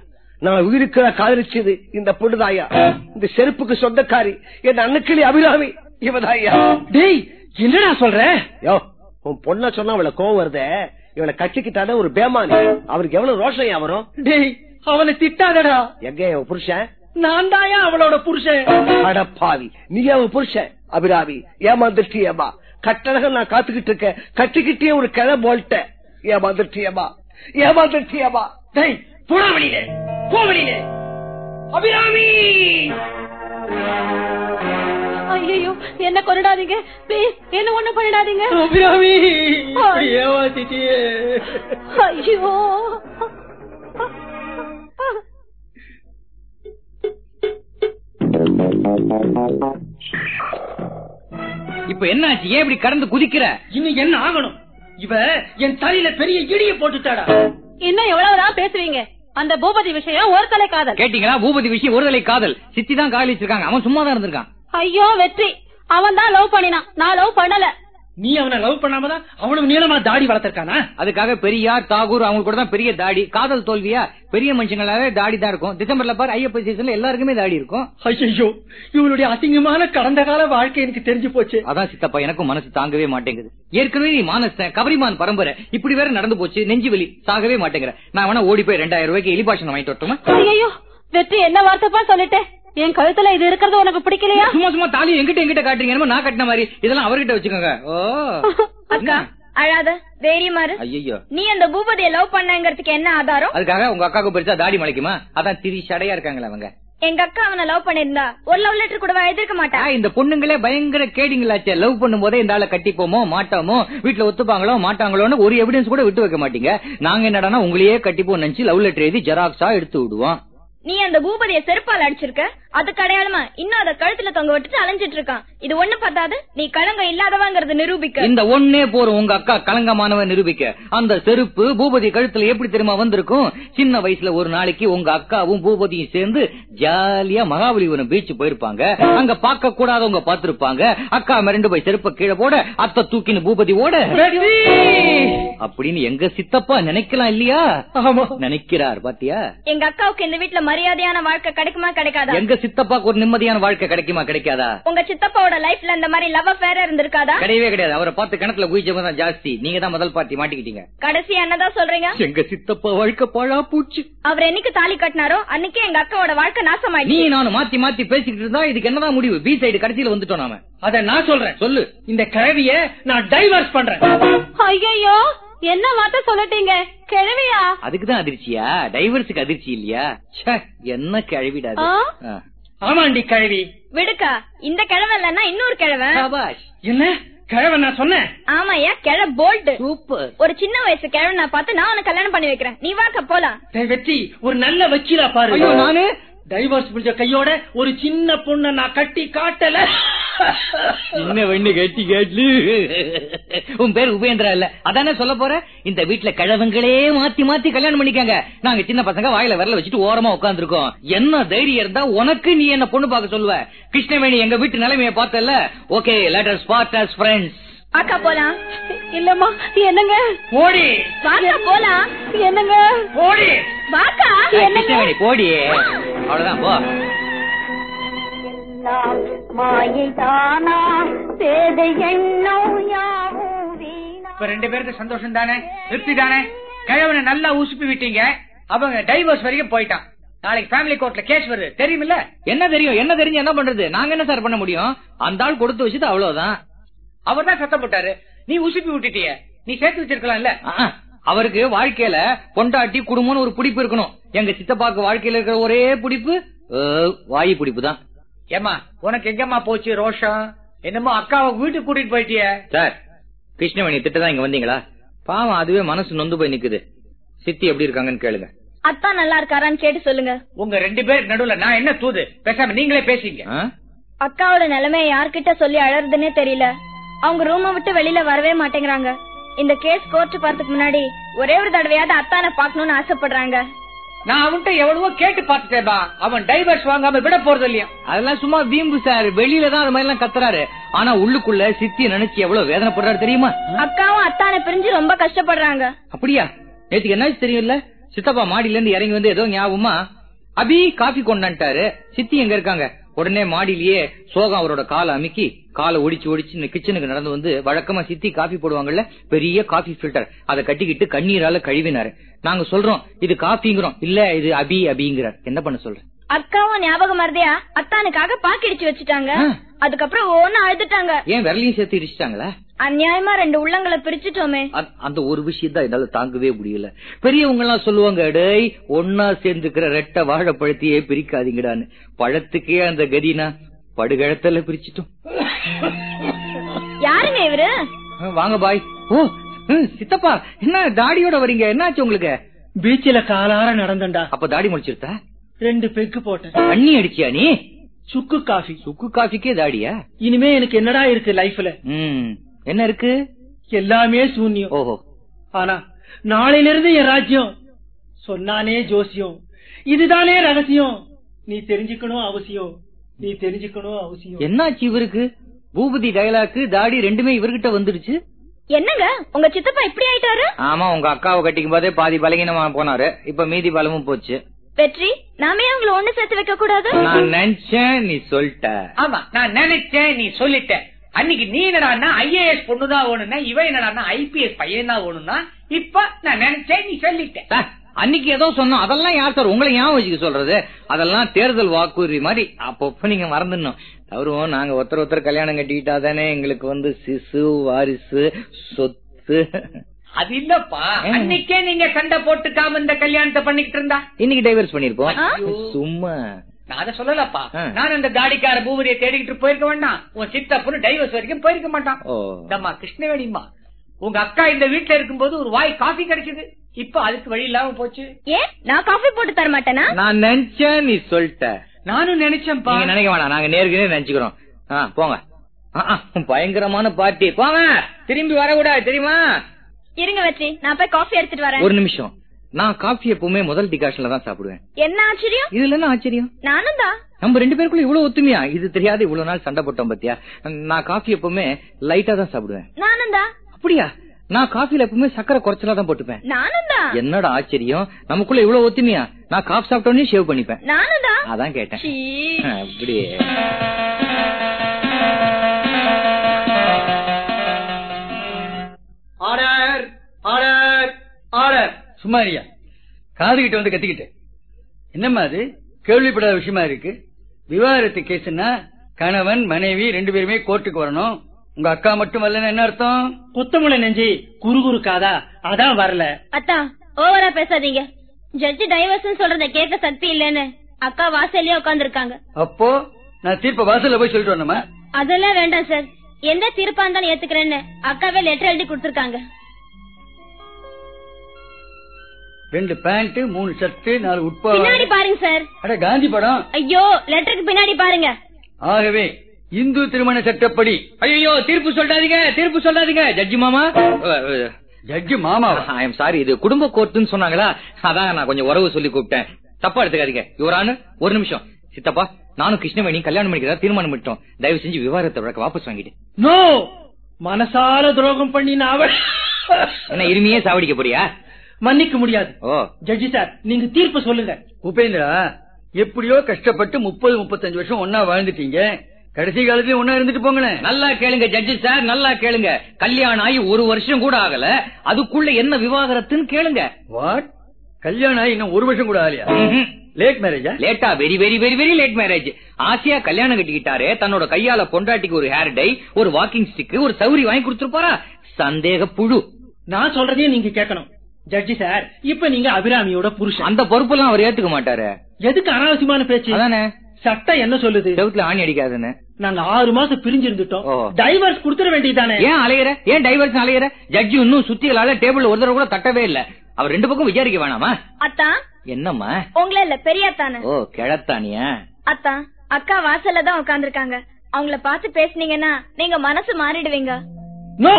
Speaker 9: நான் உயிருக்கு காதலிச்சது இந்த பொண்ணுதாயா? இந்த செருப்புக்கு சொந்தக்காரி என் அன்னுக்கிளி அபிராமி இவதாயா?
Speaker 5: டேய் என்னடா சொல்ற?
Speaker 9: யோ உன் பொண்ண சொன்னா அவளை கோவம் வருதே. இவளை கட்டிக்கிட்டானே ஒரு பேமானி. அவருக்கு எவ்வளவு ரோஷம் வரும்?
Speaker 5: டேய் அவனை திட்டாதடா.
Speaker 9: எங்க புருஷன்?
Speaker 5: நான் தாயா அவளோட புருஷன்.
Speaker 9: அடப்பாவி. நீ அவன் புருஷன்? அபிராமி ஏமாந்துட்டியம்மா கட்டழகம் நான் காத்துக்கிட்டு இருக்கேன். கட்டிக்கிட்டே ஒரு கிளை போல்ட்ட. ஏமாந்துட்டியம்மா ஏமாந்துட்டியம்மா
Speaker 5: டேய் போடா வெளியில. போ வெளியில.
Speaker 9: அபிராமி!
Speaker 3: ஐயோ என்ன கொண்டாதீங்க ப்ளீஸ் என்ன ஒண்ணு பண்ணிடாதீங்க.
Speaker 5: அபிராமி ஏமாத்திட்டியே.
Speaker 3: ஐயோ
Speaker 1: இப்ப என்னாச்சு? ஏன் இப்படி கடந்து குதிக்கிற?
Speaker 5: இன்னும் என்ன ஆகணும்? இவ என் தலையில பெரிய இடிய போட்டுட்டாடா.
Speaker 3: இன்னும் எவ்வளவுதான் பேசுவீங்க அந்த பூபதி விஷயம் ஒரு தலை காதல்.
Speaker 1: கேட்டீங்களா? பூபதி விஷயம் ஒருதலை காதல். சித்தி தான் காதலிச்சிருக்காங்க. அவன் சும்மா தான் இருந்திருக்கான்.
Speaker 3: ஐயோ வெற்றி. அவன் தான் லவ் பண்ணினான். நான் லவ் பண்ணல.
Speaker 5: நீ அவனை லவ் பண்ணாமதான் அவ்வளவு நீளமா தாடி வளர்த்திருக்கானா?
Speaker 1: அதுக்காக பெரியார் தாகூர் அவங்க கூட தான் பெரிய தாடி. காதல் தோல்வியா? பெரிய மனுஷங்களாவே தாடி தான் இருக்கும். டிசம்பர்ல பாரு ஐயப்ப சீசன்ல எல்லாருக்குமே தாடி இருக்கும்.
Speaker 5: ஐயோ இவளுடைய அசிங்கமான கடந்த கால வாழ்க்கை எனக்கு தெரிஞ்சு போச்சு.
Speaker 1: அதான் சித்தப்பா எனக்கும் மனசு தாங்கவே மாட்டேங்குது. ஏற்கனவே நீ மானஸ்தன் கபரிமான் பரம்பரை. இப்படி வேற நடந்து போச்சு நெஞ்சு வலி சாகவே மாட்டேங்கிற. நான் வேணா ஓடி போய் ரெண்டாயிரம் ரூபாய்க்கு எலிபாஷன் வாங்கிட்டு வரட்டுமா?
Speaker 3: ஐயோ வெற்றி என்ன வார்த்தைப்பா சொல்லிட்டேன் என் கழுத்துல இது இருக்கிறது உனக்கு பிடிக்கலையா?
Speaker 1: சும்மா சும்மா தாலி எங்கிட்ட எங்கிட்ட காட்டுறீங்க? நான் கட்டின மாதிரி. இதெல்லாம் அவர்கிட்ட வச்சுக்கோங்க. ஓ.
Speaker 4: அக்கா அழாத. தைரியமா இரு
Speaker 1: ஐயோ
Speaker 4: நீ அந்த பூபதியை லவ் பண்ணங்கிறதுக்கு என்ன ஆதாரம்?
Speaker 1: அதுக்காக உங்க அக்காவுக்கு பெருசா தாடி முளைக்குமா அதான் திரி சடையா இருக்காங்களே அவங்க.
Speaker 4: எங்க அக்கா அவனை லவ் பண்ணிருந்தா ஒரு லவ் லெட்டர் கூட எழுதிருக்க மாட்டா.
Speaker 1: இந்த பொண்ணுங்களே பயங்கர கேடிங்களாச்சே லவ் பண்ணும் போதே இந்த ஆளை கட்டிப்போமோ மாட்டோமோ வீட்டுல ஒத்துப்பாங்களோ மாட்டாங்களோன்னு ஒரு எவிடன்ஸ் கூட விட்டு வைக்க மாட்டீங்க. நாங்க என்னடான்னா உங்களையே கட்டிப்போம் நினைச்சு லவ் லெட்டர் எழுதி ஜெராக்ஸா எடுத்து விடுவோம்.
Speaker 4: நீ அந்த பூபதிய செருப்பால் அடிச்சிருக்க? அதுக்கு அடையாளமா இன்னும் அத கழுத்துல தொங்க விட்டுட்டு அலைஞ்சிட்டு இருக்கான். இது ஒண்ணு பத்தாது நீ கலங்க இல்லாதவங்கிறது நிரூபிக்க.
Speaker 1: இந்த ஒன்னே போறோம் உங்க அக்கா கலங்கமானவன் நிரூபிக்க. அந்த செருப்பு பூபதி கழுத்துல எப்படி தெரியுமா வந்திருக்கும்? சின்ன வயசுல ஒரு நாளைக்கு உங்க அக்காவும் பூபதியும் சேர்ந்து ஜாலியா மகாபலிபுரம் பீச் போயிருப்பாங்க. அங்க பார்க்க கூடாதவங்க பாத்திருப்பாங்க அக்கா மிரண்டு போய் செருப்ப கீழே போட அத்தை தூக்கின்னு பூபதி ஓட அப்படின்னு எங்க சித்தப்பா நினைக்கலாம் இல்லையா?
Speaker 5: ஆமா.
Speaker 1: நினைக்கிறார் பாத்தியா?
Speaker 4: எங்க அக்காவுக்கு இந்த வீட்ல மரியாதையான வாழ்க்கை கிடைக்குமா கிடைக்காதா?
Speaker 1: எங்க சித்தப்பாக்கு ஒரு நிம்மதியான வாழ்க்கை கிடைக்குமா கிடைக்காதா?
Speaker 4: உங்க சித்தப்பாவோட லைஃப்ல இந்த மாதிரி லவ் அஃபேர் இருந்திருக்காதா?
Speaker 1: கிடையவே கிடையாது. அவரை பார்த்து கிணத்துல குயிச்சவங்க தான் ஜாஸ்தி. நீங்க தான் முதல் பார்ட்டி மாட்டிக்கிட்டீங்க.
Speaker 4: கடைசி என்னதான் சொல்றீங்க?
Speaker 1: எங்க சித்தப்பா வாழ்க்கை பாழா பூச்சு.
Speaker 4: அவர் என்னைக்கு தாலி கட்டினாரோ அன்னைக்கே எங்க அக்காவோட வாழ்க்கை
Speaker 1: நீ
Speaker 4: நாசமாயிடுச்சு
Speaker 1: நானும் மாத்தி மாத்தி பேசிக்கிட்டு இருந்தா இதுக்கு என்னதான் முடிவு? பி சைடு கடைசியில வந்துட்டோம் நாம.
Speaker 5: அத நான் சொல்றேன்.
Speaker 1: சொல்லு.
Speaker 5: இந்த கிழவிய நான் டைவர்ஸ் பண்றேன்.
Speaker 3: ஐயோ என்ன வார்த்தை சொல்லிட்டீங்க? கிழவியா?
Speaker 1: அதுக்கு தான் அதிர்ச்சியா டைவர்ஸுக்கு அதிர்ச்சி இல்லையா? ச்சே, என்ன கிழவிடாது?
Speaker 5: ஆமாண்டி கிழவி.
Speaker 4: விடுக்கா இந்த கிழவன் இல்லன்னா இன்னொரு கிழவன்.
Speaker 5: என்ன? கிழவன் நான் சொன்னேன்.
Speaker 4: ஆமாயா கிழ போல்ட்
Speaker 1: சூப்பர்.
Speaker 4: ஒரு சின்ன வயசு கிழவன் நான் பார்த்து நான் உனக்கு கல்யாணம் பண்ணி வைக்கிறேன். நீ வாக்க போலாம்.
Speaker 5: வெற்றி ஒரு நல்ல வக்கீலா பாரு.
Speaker 1: நானு?
Speaker 5: டைவர்ஸ் முடிஞ்ச கையோட ஒரு சின்ன பொண்ண நான் கட்டி காட்டல.
Speaker 1: என்ன வெண்ணு கட்டி கேட்டு. உன் பேர் உபேந்திரா இல்ல. அதானே சொல்ல போற? இந்த வீட்டுல கிழவங்களே மாத்தி மாத்தி கல்யாணம் பண்ணிக்காங்க. நாங்க சின்ன பசங்க வாயில விரல வச்சுட்டு ஓரமா உட்காந்துருக்கோம் என்ன தைரியம் இருந்தா உனக்கு நீ என்ன பொண்ணு பார்க்க சொல்லுவ? கிருஷ்ணவேணி எங்க வீட்டு நிலைமைய பார்த்தல ஓகே லெட்டர் ஸ்பாட் அஸ் ஃப்ரெண்ட்ஸ்
Speaker 4: வாக்கா போலாம்.
Speaker 3: இல்லம்மா என்னங்க?
Speaker 5: ஓடி
Speaker 4: வாக்கா போலாம்.
Speaker 3: என்னங்க?
Speaker 5: ஓடி
Speaker 4: வாக்கா
Speaker 1: கிருஷ்ணவேணி போடி. அவ்வளவுதான் போ.
Speaker 6: மாயைதானா? பேதை எண்ணம் யாவும்
Speaker 7: இப்ப ரெண்டு பேருக்கு சந்தோஷம் தானே திருப்தி தானே கிழவனை நல்லா உசுப்பி விட்டீங்க. அவங்க டைவர்ஸ் வரைக்கும் போயிட்டான். நாளைக்கு ஃபேமிலி கோர்ட்ல கேஸ் வருது. தெரியுமில்ல?
Speaker 1: என்ன தெரியும்? என்ன தெரிஞ்சு என்ன பண்றது? நாங்க என்ன சார் பண்ண முடியும்? அந்த ஆள் கொடுத்து வச்சது அவ்வளவுதான்.
Speaker 7: அவர் தான் சத்தப்பட்டாரு நீ உசுப்பி விட்டுட்டிய. நீ சேர்த்து வச்சிருக்கலாம்
Speaker 1: இல்ல அவருக்கு வாழ்க்கையில பொண்டாட்டி குடும்பம்னு ஒரு பிடிப்பு இருக்கணும். எங்க சித்தப்பாக்கு வாழ்க்கையில இருக்கிற ஒரே பிடிப்பு வாயு பிடிப்பு தான்
Speaker 7: ஏமா உனக்கு எங்கம்மா போச்சு ரோஷம்? என்னமோ அக்காவை வீட்டுக்கு கூட்டிட்டு போயிட்டிய.
Speaker 1: சார் கிருஷ்ணவேணி திட்டதான் இங்க வந்தீங்களா? பாவம் அதுவே மனசு நொந்து போய் நிக்குது. சித்தி எப்படி இருக்காங்கன்னு கேளுங்க.
Speaker 4: அத்தா நல்லா இருக்காரான்னு கேட்டு சொல்லுங்க.
Speaker 7: உங்க ரெண்டு பேர் நடுவுல நான் என்ன தூது? பேசாம நீங்களே பேசிங்க?
Speaker 4: அக்காவோட நிலைமைய யார்கிட்ட சொல்லி அழறதுன்னே தெரியல. அவங்க ரூமை விட்டு வெளியில வரவே மாட்டேங்கிறாங்க. இந்த கேஸ் கோர்ட் போறதுக்கு முன்னாடி ஒரே ஒரு தடவையாவது அத்தானை பாக்கணும்னு ஆசைப்படுறாங்க.
Speaker 7: நான் அவன்கிட்ட எவ்வளவோ கேட்டு பாத்துட்டேன்பா அவன் டைவர்ஸ் வாங்காம விட போறது இல்லையா?
Speaker 1: அதெல்லாம் சும்மா வீம்பு சார். வெளியில தான் அது மாதிரி எல்லாம் கத்துறாரு. ஆனா உள்ளுக்குள்ள சித்தி நினைச்சு எவ்வளவு வேதனைப்படுறாரு தெரியுமா?
Speaker 4: அக்காவும் அத்தானை பிரிஞ்சு ரொம்ப கஷ்டப்படுறாங்க.
Speaker 1: அப்படியா? நேத்துக்கு என்னாச்சு தெரியும்ல? சித்தப்பா மாடியில இருந்து இறங்கி வந்து ஏதோ ஞாபகமா அபி காஃபி கொண்டான்ட்டாரு. சித்தி எங்க இருக்காங்க? உடனே மாடியிலேயே சோகம் அவரோட காலை அமுக்கி காலை ஒடிச்சு ஒடிச்சு கிச்சனுக்கு நடந்து வந்து வழக்கமா சித்தி காஃபி போடுவாங்கல்ல பெரிய காஃபி ஃபில்டர் அதை கட்டிக்கிட்டு கண்ணீரால கழுவினாரு. நாங்க சொல்றோம் இது காஃபிங்கிறோம் இல்ல இது அபி அபிங்கிறார். என்ன பண்ண சொல்ற?
Speaker 4: அக்காவும் ஞாபகம் மறதியா அத்தானுக்காக பாக்கிடிச்சு வச்சுட்டாங்க. அதுக்கப்புறம் ஒன்னு அழுதுட்டாங்க.
Speaker 1: ஏன் விரலையும் சேர்த்து இடிச்சிட்டாங்களா?
Speaker 4: அநியாயமா ரெண்டு உள்ளங்களை பிரிச்சுட்டோமே.
Speaker 1: அந்த ஒரு விஷயம் தான் என்னால தாங்கவே முடியல. பெரியவங்க எல்லாம் சொல்லுவாங்க டேய் ஒன்னா சேர்ந்துக்கிற ரெட்ட வாழைப்பழத்தையே பிரிக்காதீங்கடான்னு. பழத்துக்கே அந்த கதினா படுகழத்தல பிரிச்சிட்டோம்.
Speaker 4: யாருங்க இவரு?
Speaker 1: வாங்க பாய். ஓ சித்தப்பா என்ன தாடியோட வரீங்க? என்னாச்சு உங்களுக்கு?
Speaker 5: பீச்சில காலார நடந்தண்டா.
Speaker 1: அப்ப தாடி முடிச்சிருத்தா
Speaker 5: ரெண்டு பெக்கு போட்டேன்.
Speaker 1: தண்ணி அடிச்சியா நீ?
Speaker 5: சுக்கு காஃபி.
Speaker 1: சுக்கு காஃபிக்கே தாடியா?
Speaker 5: இனிமே எனக்கு என்னடா இருக்கு லைஃப்ல?
Speaker 1: என்ன இருக்கு?
Speaker 5: எல்லாமே சூன்யம்.
Speaker 1: ஓஹோ.
Speaker 5: ஆனா நாளையில இருந்து என் ராஜ்யம். சொன்னானே ஜோசியம். இதுதானே ரகசியம். நீ தெரிஞ்சுக்கணும் அவசியம். நீ தெரிஞ்சுக்கணும் அவசியம்.
Speaker 1: என்னாச்சு இவருக்கு? பூபதி டயலாக்கு தாடி ரெண்டுமே இவர்கிட்ட வந்துருச்சு
Speaker 4: என்னங்க? உங்க சித்தப்பா இப்படி ஆயிட்டாரு?
Speaker 1: ஆமா உங்க அக்காவை கட்டிக்கும் போதே பாதி பலகீனமா போனாரு. இப்ப மீதி பலமும் போச்சு.
Speaker 4: வெற்றி நாமே உங்களை ஒண்ணு சேர்த்து வைக்க கூடாது
Speaker 1: நான் நினைச்சேன் நீ சொல்லிட்ட.
Speaker 7: ஆமா நான் நினைச்சேன் நீ சொல்லிட்ட. அன்னைக்கு நீ என்னடான்னா ஐஏஎஸ் பொண்ணுதான் ஓணுனா இவன் என்னடான்னா ஐபிஎஸ் பையன் தான் ஓணுனா இப்ப நான் நினைச்சேன் நீ சொல்லிட்ட.
Speaker 1: சார், அன்னைக்கு ஏதோ சொன்னோம். அதெல்லாம் யார் சார் உங்களை ஏன் வச்சுக்க சொல்றது? அதெல்லாம் தேர்தல் வாக்குறுதி மாதிரி அப்பப்ப நீங்க மறந்துடணும். தவறுவோம் நாங்க ஒருத்தர் ஒருத்தர் கல்யாணம் கட்டிக்கிட்டா தானே எங்களுக்கு வந்து சிசு வாரிசு சொத்து.
Speaker 7: அது இல்லப்பா? அன்னைக்கே நீங்க சண்டை போட்டுக்காம இந்த கல்யாணத்தை பண்ணிக்கிட்டு இருந்தா.
Speaker 1: இன்னைக்கு டைவர்ஸ் பண்ணிருப்போம்? சும்மா.
Speaker 7: நான் அதை சொல்லலப்பா. நான் அந்த தாடிக்கார பூவரியை தேடிக்கிட்டு போயிருக்க வேண்டாம். உன் சித்தப்புன்னு டைவர்ஸ் வரைக்கும் போயிருக்க மாட்டான்.
Speaker 1: ஓ.
Speaker 7: இந்தம்மா கிருஷ்ணவேணிம்மா உங்க அக்கா இந்த வீட்டுல இருக்கும்போது ஒரு வாய் காஃபி கிடைச்சது இப்ப அதுக்கு வழி இல்லாம போச்சு.
Speaker 4: ஏன் நான் காஃபி போட்டு தர மாட்டேனா?
Speaker 1: நான் நினைச்சேன் நீ சொல்லிட்ட.
Speaker 7: நானும் நினைச்சேன்ப்பா.
Speaker 1: நீங்க நினைக்க வேணாம். நாங்க நேருக்கு நேர் நினைச்சுக்கிறோம். போங்க. பயங்கரமான பார்ட்டி போங்க. திரும்பி வரக்கூடாது தெரியுமா?
Speaker 4: இருங்க வெற்றி நான் போய் காஃபி எடுத்துட்டு வரேன்.
Speaker 1: ஒரு நிமிஷம். நான் காஃபி எப்பவுமே முதல் டிகாஷன்ல தான் சாப்பிடுவேன்.
Speaker 4: என்ன ஆச்சரியம்?
Speaker 1: இதுல என்ன ஆச்சரியம்?
Speaker 4: நானும் தான்
Speaker 1: நம்ம ரெண்டு பேருக்குள்ள இவ்வளவு ஒத்துமையா? இது தெரியாது இவ்வளவு நாள் சண்டை போட்டோம் பத்தியா? நான் காஃபி எப்பவுமே லைட்டா தான் சாப்பிடுவேன்.
Speaker 4: நானும் தான்
Speaker 1: அப்படியா? நான் காஃபில எப்பவுமே சக்கரை குறைச்சலா தான் போட்டுப்பேன்.
Speaker 4: நானும் தான்
Speaker 1: என்னடா ஆச்சரியம்? நமக்குள்ள இவ்வளவு ஒத்துமையா? நான் காஃபி சாப்பிட்டோன்னே ஷேவ் பண்ணிப்பேன்.
Speaker 4: நானும் தான்
Speaker 1: அதான் கேட்டேன். அப்படியே.
Speaker 2: Order order order. சும்மாரியா காது கிட்ட வந்து கத்திக்கிட்டு. என்னம்மா அது? கேள்விப்படாத விஷயமா இருக்கு. விவாகரத்து கேஸ்னா கணவன் மனைவி ரெண்டு பேருமே கோர்ட்டுக்கு வரணும். உங்க அக்கா மட்டும் வரலன்னு என்ன அர்த்தம்?
Speaker 5: குத்தமுளை நெஞ்சு குறுகுறுக்காதா? அதான் வரல.
Speaker 4: அத்தா ஓவரா பேசாதீங்க. ஜட்ஜி டைவர்ஸ் சொல்றத கேட்க சக்தி இல்லன்னு அக்கா வாசல்லயே உட்கார்ந்திருக்காங்க.
Speaker 2: அப்போ நான் தீர்ப்ப வாசல்ல போய் சொல்லிட்டு வரணுமா?
Speaker 4: அதெல்லாம் வேண்டாம் சார் எந்த தீர்ப்பா இருந்தாலும் ஏத்துக்கிறேன்னு அக்காவே லெட்டர் எழுதி கொடுத்திருக்காங்க.
Speaker 2: ரெண்டு பேண்ட் மூணு ஷர்ட் நாலு உட்பா
Speaker 4: பின்னாடி பாருங்க சார்
Speaker 2: அட காந்தி படம்.
Speaker 4: ஐயோ லெட்டருக்கு பின்னாடி பாருங்க.
Speaker 2: ஆகவே இந்து திருமண சட்டப்படி.
Speaker 1: ஐயோ தீர்ப்பு சொல்லாதீங்க தீர்ப்பு சொல்லாதீங்க. ஜட்ஜி மாமா?
Speaker 2: ஜட்ஜி மாமா.
Speaker 1: ஐ எம் சாரி இது குடும்ப கோர்ட்டுன்னு சொன்னாங்களா? அதான் நான் கொஞ்சம் உறவு சொல்லி கூப்பிட்டேன். தப்பா எடுத்துக்காதீங்க. யுவரானு ஒரு நிமிஷம். சித்தப்பா நானும் கிருஷ்ணவேணி கல்யாணம் பண்ணிக்கிறதா தீர்மானம் பண்ணிட்டோம். தயவு செஞ்சு விவாதத்தை வழக்க வாபஸ் வாங்கிட்டு.
Speaker 5: நோ மனசால துரோகம் பண்ணி நான் அவ-
Speaker 1: என்ன இருமையே சாவடிக்க போறியா?
Speaker 5: மன்னிக்க முடியாது.
Speaker 1: ஓ
Speaker 5: ஜட்ஜி சார் நீங்க தீர்ப்பு சொல்லுங்க.
Speaker 2: உபேந்திரா எப்படியோ கஷ்டப்பட்டு முப்பது முப்பத்தஞ்சு வருஷம் ஒன்னா வாழ்ந்துட்டீங்க. கடைசி காலத்துல ஒன்னா இருந்துட்டு போங்களேன்.
Speaker 1: நல்லா கேளுங்க ஜட்ஜி சார் நல்லா கேளுங்க. கல்யாணம் ஆகி ஒரு வருஷம் கூட ஆகல. அதுக்குள்ள என்ன விவாகரத்துன்னு கேளுங்க.
Speaker 2: வாட் கல்யாணம் ஆகி இன்னும் ஒரு வருஷம் கூட ஆகலையா? லேட் மேரேஜா
Speaker 1: லேட்டா very very very very late marriage ஆசையா கல்யாணம் கட்டிக்கிட்டாரு. தன்னோட கையால பொண்டாட்டிக்கு ஒரு ஹேர் டை ஒரு வாக்கிங் ஸ்டிக் ஒரு சௌரி வாங்கி கொடுத்துருப்பாரா? சந்தேக புழு
Speaker 5: நான் சொல்றதையும் நீங்க கேட்கணும். ஜட்ஜி சார் இப்ப நீங்க அபிராமியோட புருஷன்.
Speaker 1: அந்த பொறுப்பெல்லாம் அவர் ஏத்துக்க மாட்டாரு.
Speaker 5: எதுக்கு அனாவசியமான பேச்சு?
Speaker 1: அதானே?
Speaker 5: சட்டம் என்ன சொல்லுது?
Speaker 1: செவுத்துல ஆணி அடிக்காதுன்னு.
Speaker 5: நாங்க ஆறு மாசம் பிரிஞ்சிருந்துட்டோம். டைவர்ஸ் கொடுத்துட வேண்டியதானே
Speaker 1: ஏன் அலையிற? ஏன் டைவர்ஸ் அலையிற? ஜட்ஜி இன்னும் சுத்திகளால டேபிள் ஒரு தடவை கூட தட்டவே இல்ல. அவர் ரெண்டு பக்கம் விசாரிக்க வேணாமா?
Speaker 4: அத்தா.
Speaker 1: என்னம்மா?
Speaker 4: உங்கள இல்ல பெரியத்தானே.
Speaker 1: ஓ கிழத்தானியா?
Speaker 4: அத்தா அக்கா வாசல்ல தான் உட்கார்ந்திருக்காங்க அவங்கள பார்த்து பேசுனீங்கன்னா நீங்க மனசு மாறிடுவீங்க.
Speaker 5: நோ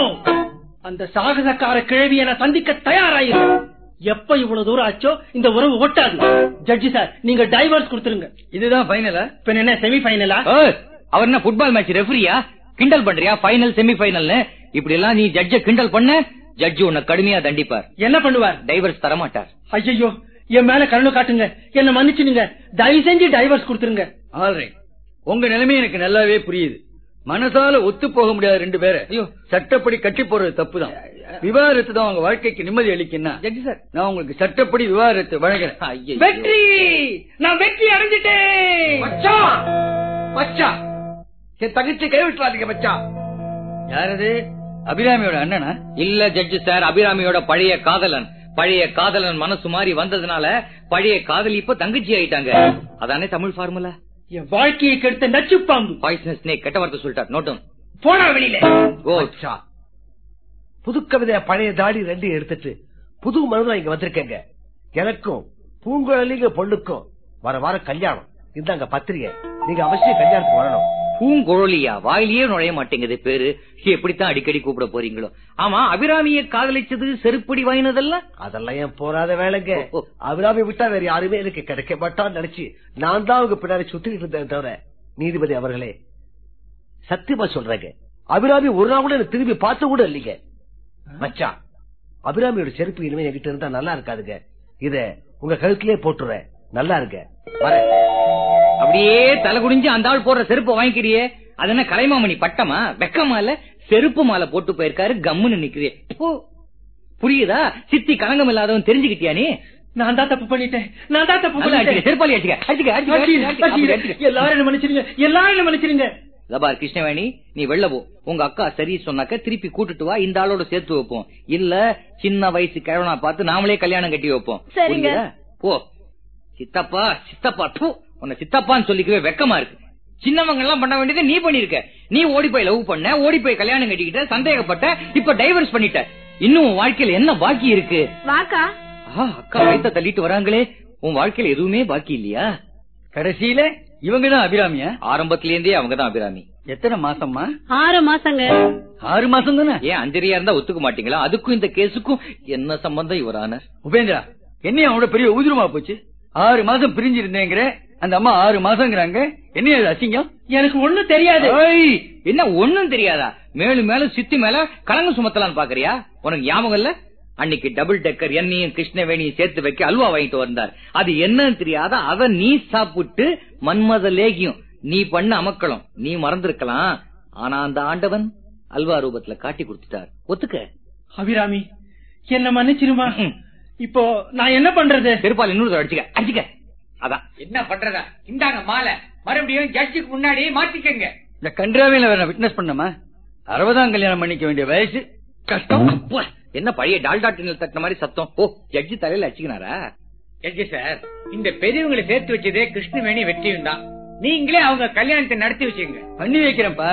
Speaker 5: அந்த சாகசக்கார கிழவியை நான் சந்திக்க தயாராயிரு. எப்ப இவ்வளவு தூரம் ஆச்சோ இந்த உறவு ஒட்டாது. ஜட்ஜி சார் நீங்க டைவர்ஸ் கொடுத்துருங்க.
Speaker 2: இதுதான் ஃபைனலா
Speaker 5: இப்ப என்ன செமி ஃபைனலா
Speaker 1: ஏய், அவர் என்ன ஃபுட்பால் மேட்ச் ரெஃபரியா கிண்டல் பண்றியா? ஃபைனல் செமி ஃபைனல்னு இப்படி எல்லாம் நீ ஜட்ஜ கிண்டல் பண்ண ஜட்ஜி உன்னை கடுமையா தண்டிப்பார்.
Speaker 5: என்ன பண்ணுவார்?
Speaker 1: டைவர்ஸ் தர மாட்டார்
Speaker 5: ஐயோ என் மேல கருணை காட்டுங்க. என்ன மன்னிச்சுடுங்க. தயவு செஞ்சு டைவர்ஸ் கொடுத்துருங்க.
Speaker 2: ஆல்ரைட் உங்க நிலைமை எனக்கு நல்லாவே புரியுது. மனசால ஒத்து போக முடியாத ரெண்டு பேரை. ஐயோ சட்டப்படி கட்டி போறது தப்புதான். விவாகரத்து தான் உங்க வாழ்க்கைக்கு நிம்மதி அளிக்குன்னா நான் உங்களுக்கு சட்டப்படி விவாகரத்து வழங்குறேன்.
Speaker 7: வெற்றி! நான் வெற்றி அடைஞ்சிட்டேன்!
Speaker 9: என் தங்கச்சி கைவிட்டுறாதீங்க மச்சான்
Speaker 2: யாரது? அபிராமியோட அண்ணனா?
Speaker 1: இல்ல ஜட்ஜி சார். அபிராமியோட பழைய காதலன். பழைய காதலன் மனசு மாறி வந்ததுனால பழைய காதலி இப்ப தங்கச்சி ஆயிட்டாங்க. அதானே தமிழ் ஃபார்முலா
Speaker 5: என் வாழ்க்கையை கெடுத்த நச்சு பாம்பு.
Speaker 1: பாய்சன் ஸ்னேக் கெட்ட வார்த்தை சொல்லிட்டார். நோட்டும்.
Speaker 5: போனா வெளியில.
Speaker 9: அச்சா. புது கவிதை பழைய தாடி ரெண்டையும் எடுத்துட்டு புது மனதா இங்க வந்திருக்கேங்க. எனக்கும் பூங்குழலிங்க பொண்ணுக்கும் வர வாரம் கல்யாணம். இந்தாங்க பத்திரிகை. நீங்க அவசியம் கல்யாணத்துக்கு வரணும்.
Speaker 1: பூங்குழலியா? வாயிலேயே நுழைய மாட்டேங்குது பேரு. எப்படித்தான் அடிக்கடி கூப்பிட போறீங்களோ. ஆமா அபிராமிய காதலிச்சது செருப்படி வாங்கினதெல்லாம்
Speaker 9: அதெல்லாம் ஏன் போராத வேலைங்க. அபிராமி விட்டா வேற யாருமே எனக்கு கிடைக்க மாட்டான்னு நினைச்சு நான் தான் அவங்க பின்னாடி சுத்திட்டு இருந்தேன் தவிர நீதிபதி அவர்களே சத்தியமா சொல்றேங்க. அபிராமி ஒரு நாள் கூட திரும்பி பார்த்து கூட இல்லைங்க. மச்சான் அபிராமியோட செருப்பு இனிமே என்கிட்ட இருந்தா நல்லா இருக்காதுங்க. இத உங்க கழுத்திலே போட்டுறேன். நல்லா இருங்க. வரேன்.
Speaker 1: அப்படியே தலை குடிஞ்சு அந்த ஆள் போடுற செருப்பு வாங்கிக்கிறியே. அது என்ன கலைமாமணி பட்டமா? வெக்கமா இல்ல? செருப்பு மாலை போட்டு போயிருக்காரு கம்முன்னு நிக்கிறியே. புரியுதா? சித்தி கலங்கம் இல்லாதவன் தெரிஞ்சுக்கிட்டியா நீ?
Speaker 5: நான் தான் தப்பு பண்ணிட்டேன். நான் தான் தப்பு பண்ணிட்டேன்.
Speaker 1: செருப்பாளி அடிச்சுக்க.
Speaker 5: எல்லாரும் மன்னிச்சிருங்க. எல்லாரும் என்ன மன்னிச்சிருங்க.
Speaker 1: இதோ பார் கிருஷ்ணவேணி நீ வெளில போ. உங்க அக்கா சரி சொன்னாக்க திருப்பி கூட்டிட்டு வா இந்த ஆளோட சேர்த்து வைப்போம். இல்ல சின்ன வயசு கிழவனா பார்த்து நாமளே கல்யாணம் கட்டி வைப்போம்.
Speaker 4: சரிங்க.
Speaker 1: போ. சித்தப்பா சித்தப்பா உன்னை சித்தப்பான்னு சொல்லிக்கவே வெக்கமா இருக்கு. சின்னவங்க எல்லாம் பண்ண வேண்டியது நீ பண்ணிருக்க நீ ஓடி போய் லவ் பண்ண ஓடி போய் கல்யாணம் கட்டிக்கிட்ட சந்தேகப்பட்ட இப்ப டைவர்ஸ் பண்ணிட்ட. இன்னும் உன் வாழ்க்கையில என்ன பாக்கி இருக்கு?
Speaker 3: வாக்கா.
Speaker 1: அக்கா வயித்த தள்ளிட்டு வராங்களே. உன் வாழ்க்கையில எதுவுமே பாக்கி இல்லையா?
Speaker 2: கடைசியில இவங்க தான் அபிராமியா?
Speaker 1: ஆரம்பத்துல இருந்தே அவங்கதான் அபிராமி.
Speaker 2: எத்தனை மாசம்மா?
Speaker 3: ஆறு மாசங்க.
Speaker 2: ஆறு மாசம் தானே?
Speaker 1: ஏன் அஞ்சரியா இருந்தா ஒத்துக்க மாட்டீங்களா? அதுக்கும் இந்த கேஸுக்கும் என்ன சம்பந்தம் இவரான?
Speaker 2: உபேந்திரா என்னைய அவனோட பெரிய ஊதுருமா போச்சு. ஆறு மாசம் பிரிஞ்சு இருந்தேங்கிற அந்த அம்மா ஆறு மாசங்கிறாங்க. என்ன அசிங்கம்?
Speaker 5: எனக்கு ஒண்ணும் தெரியாது.
Speaker 1: என்ன ஒண்ணும் தெரியாதா? மேலும் மேலும் சித்தி மேல கலங்க சுமத்தலான்னு பாக்குறியா? உனக்கு ஞாபகம் இல்ல? அன்னைக்கு டபுள் டெக்கர் என்னையும் கிருஷ்ணவேணியும் சேர்த்து வைக்க அல்வா வாங்கிட்டு வந்தார். அது என்னன்னு தெரியாத? அத நீ சாப்பிட்டு மன்மத லேகியம். நீ பண்ண அமக்களம் நீ மறந்திருக்கலாம். ஆனா அந்த ஆண்டவன் அல்வா ரூபத்துல காட்டி கொடுத்துட்டார். ஒத்துக்க?
Speaker 5: அபிராமி என்ன மன்னிச்சிருமா. இப்போ நான் என்ன பண்றது?
Speaker 1: பெருப்பால் இன்னொரு அடிச்சுக்க. அடிச்சுக்க. அதான்.
Speaker 7: என்ன பண்றதா? இந்தாங்க மாலை. மறுபடியும் ஜட்ஜுக்கு முன்னாடி மாத்திக்கங்க.
Speaker 2: இந்த கன்றாவில வேற விட்னஸ் பண்ணமா அறுபதாம் கல்யாணம் பண்ணிக்க வேண்டிய வயசு கஷ்டம்.
Speaker 1: என்ன பழைய டால்டா டின்னல் தட்டின மாதிரி சத்தம். ஓ ஜட்ஜி தலையில அடிச்சுக்கினாரா?
Speaker 7: ஜட்ஜி சார் இந்த பெரியவங்களை சேர்த்து வச்சதே கிருஷ்ணவேணி வெற்றியும் தான். நீங்களே அவங்க கல்யாணத்தை நடத்தி வச்சுங்க
Speaker 2: பண்ணி வைக்கிறேன்ப்பா.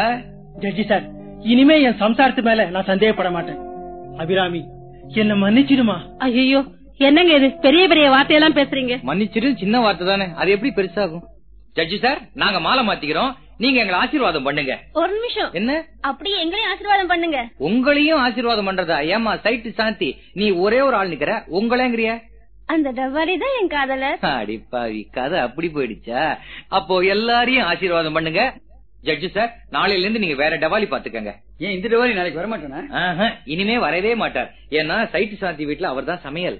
Speaker 5: ஜட்ஜி சார் இனிமே என் சம்சாரத்து மேல நான் சந்தேகப்பட மாட்டேன். அபிராமி என்ன மன்னிச்சிடுமா?
Speaker 3: ஐயோ என்னங்க இது? பெரிய பெரிய வார்த்தையெல்லாம் பேசுறீங்க.
Speaker 1: மன்னிச்சிரு சின்ன வார்த்தை தானே. அது எப்படி பெருசாகும்? ஜட்ஜி சார் நாங்க மாலை மாத்திக்கிறோம். நீங்க எங்களை ஆசீர்வாதம் பண்ணுங்க.
Speaker 4: ஒரு நிமிஷம்.
Speaker 1: என்ன?
Speaker 4: அப்படியே எங்களையும் ஆசீர்வாதம் பண்ணுங்க.
Speaker 1: உங்களையும் ஆசீர்வாதம் பண்றதா? ஏமா சைட்டு சாந்தி. நீ ஒரே ஒரு ஆள் நிக்கிற. உங்களேங்கிறிய?
Speaker 4: அந்த டவாரி தான் என் காதலர்.
Speaker 1: அடிப்பாவி கதை அப்படி போயிடுச்சா? அப்போ எல்லாரையும் ஆசீர்வாதம் பண்ணுங்க. ஜட்ஜி சார் நாளையில இருந்து நீங்க வேற டவாலி பாத்துக்கங்க
Speaker 2: ஏன் இந்த டவாரி நாளைக்கு வரமாட்டானா?
Speaker 1: ஆஹா, இனிமே வரவே மாட்டார். ஏன்னா சைட்டு சாந்தி வீட்டுல அவர்தான் சமையல்.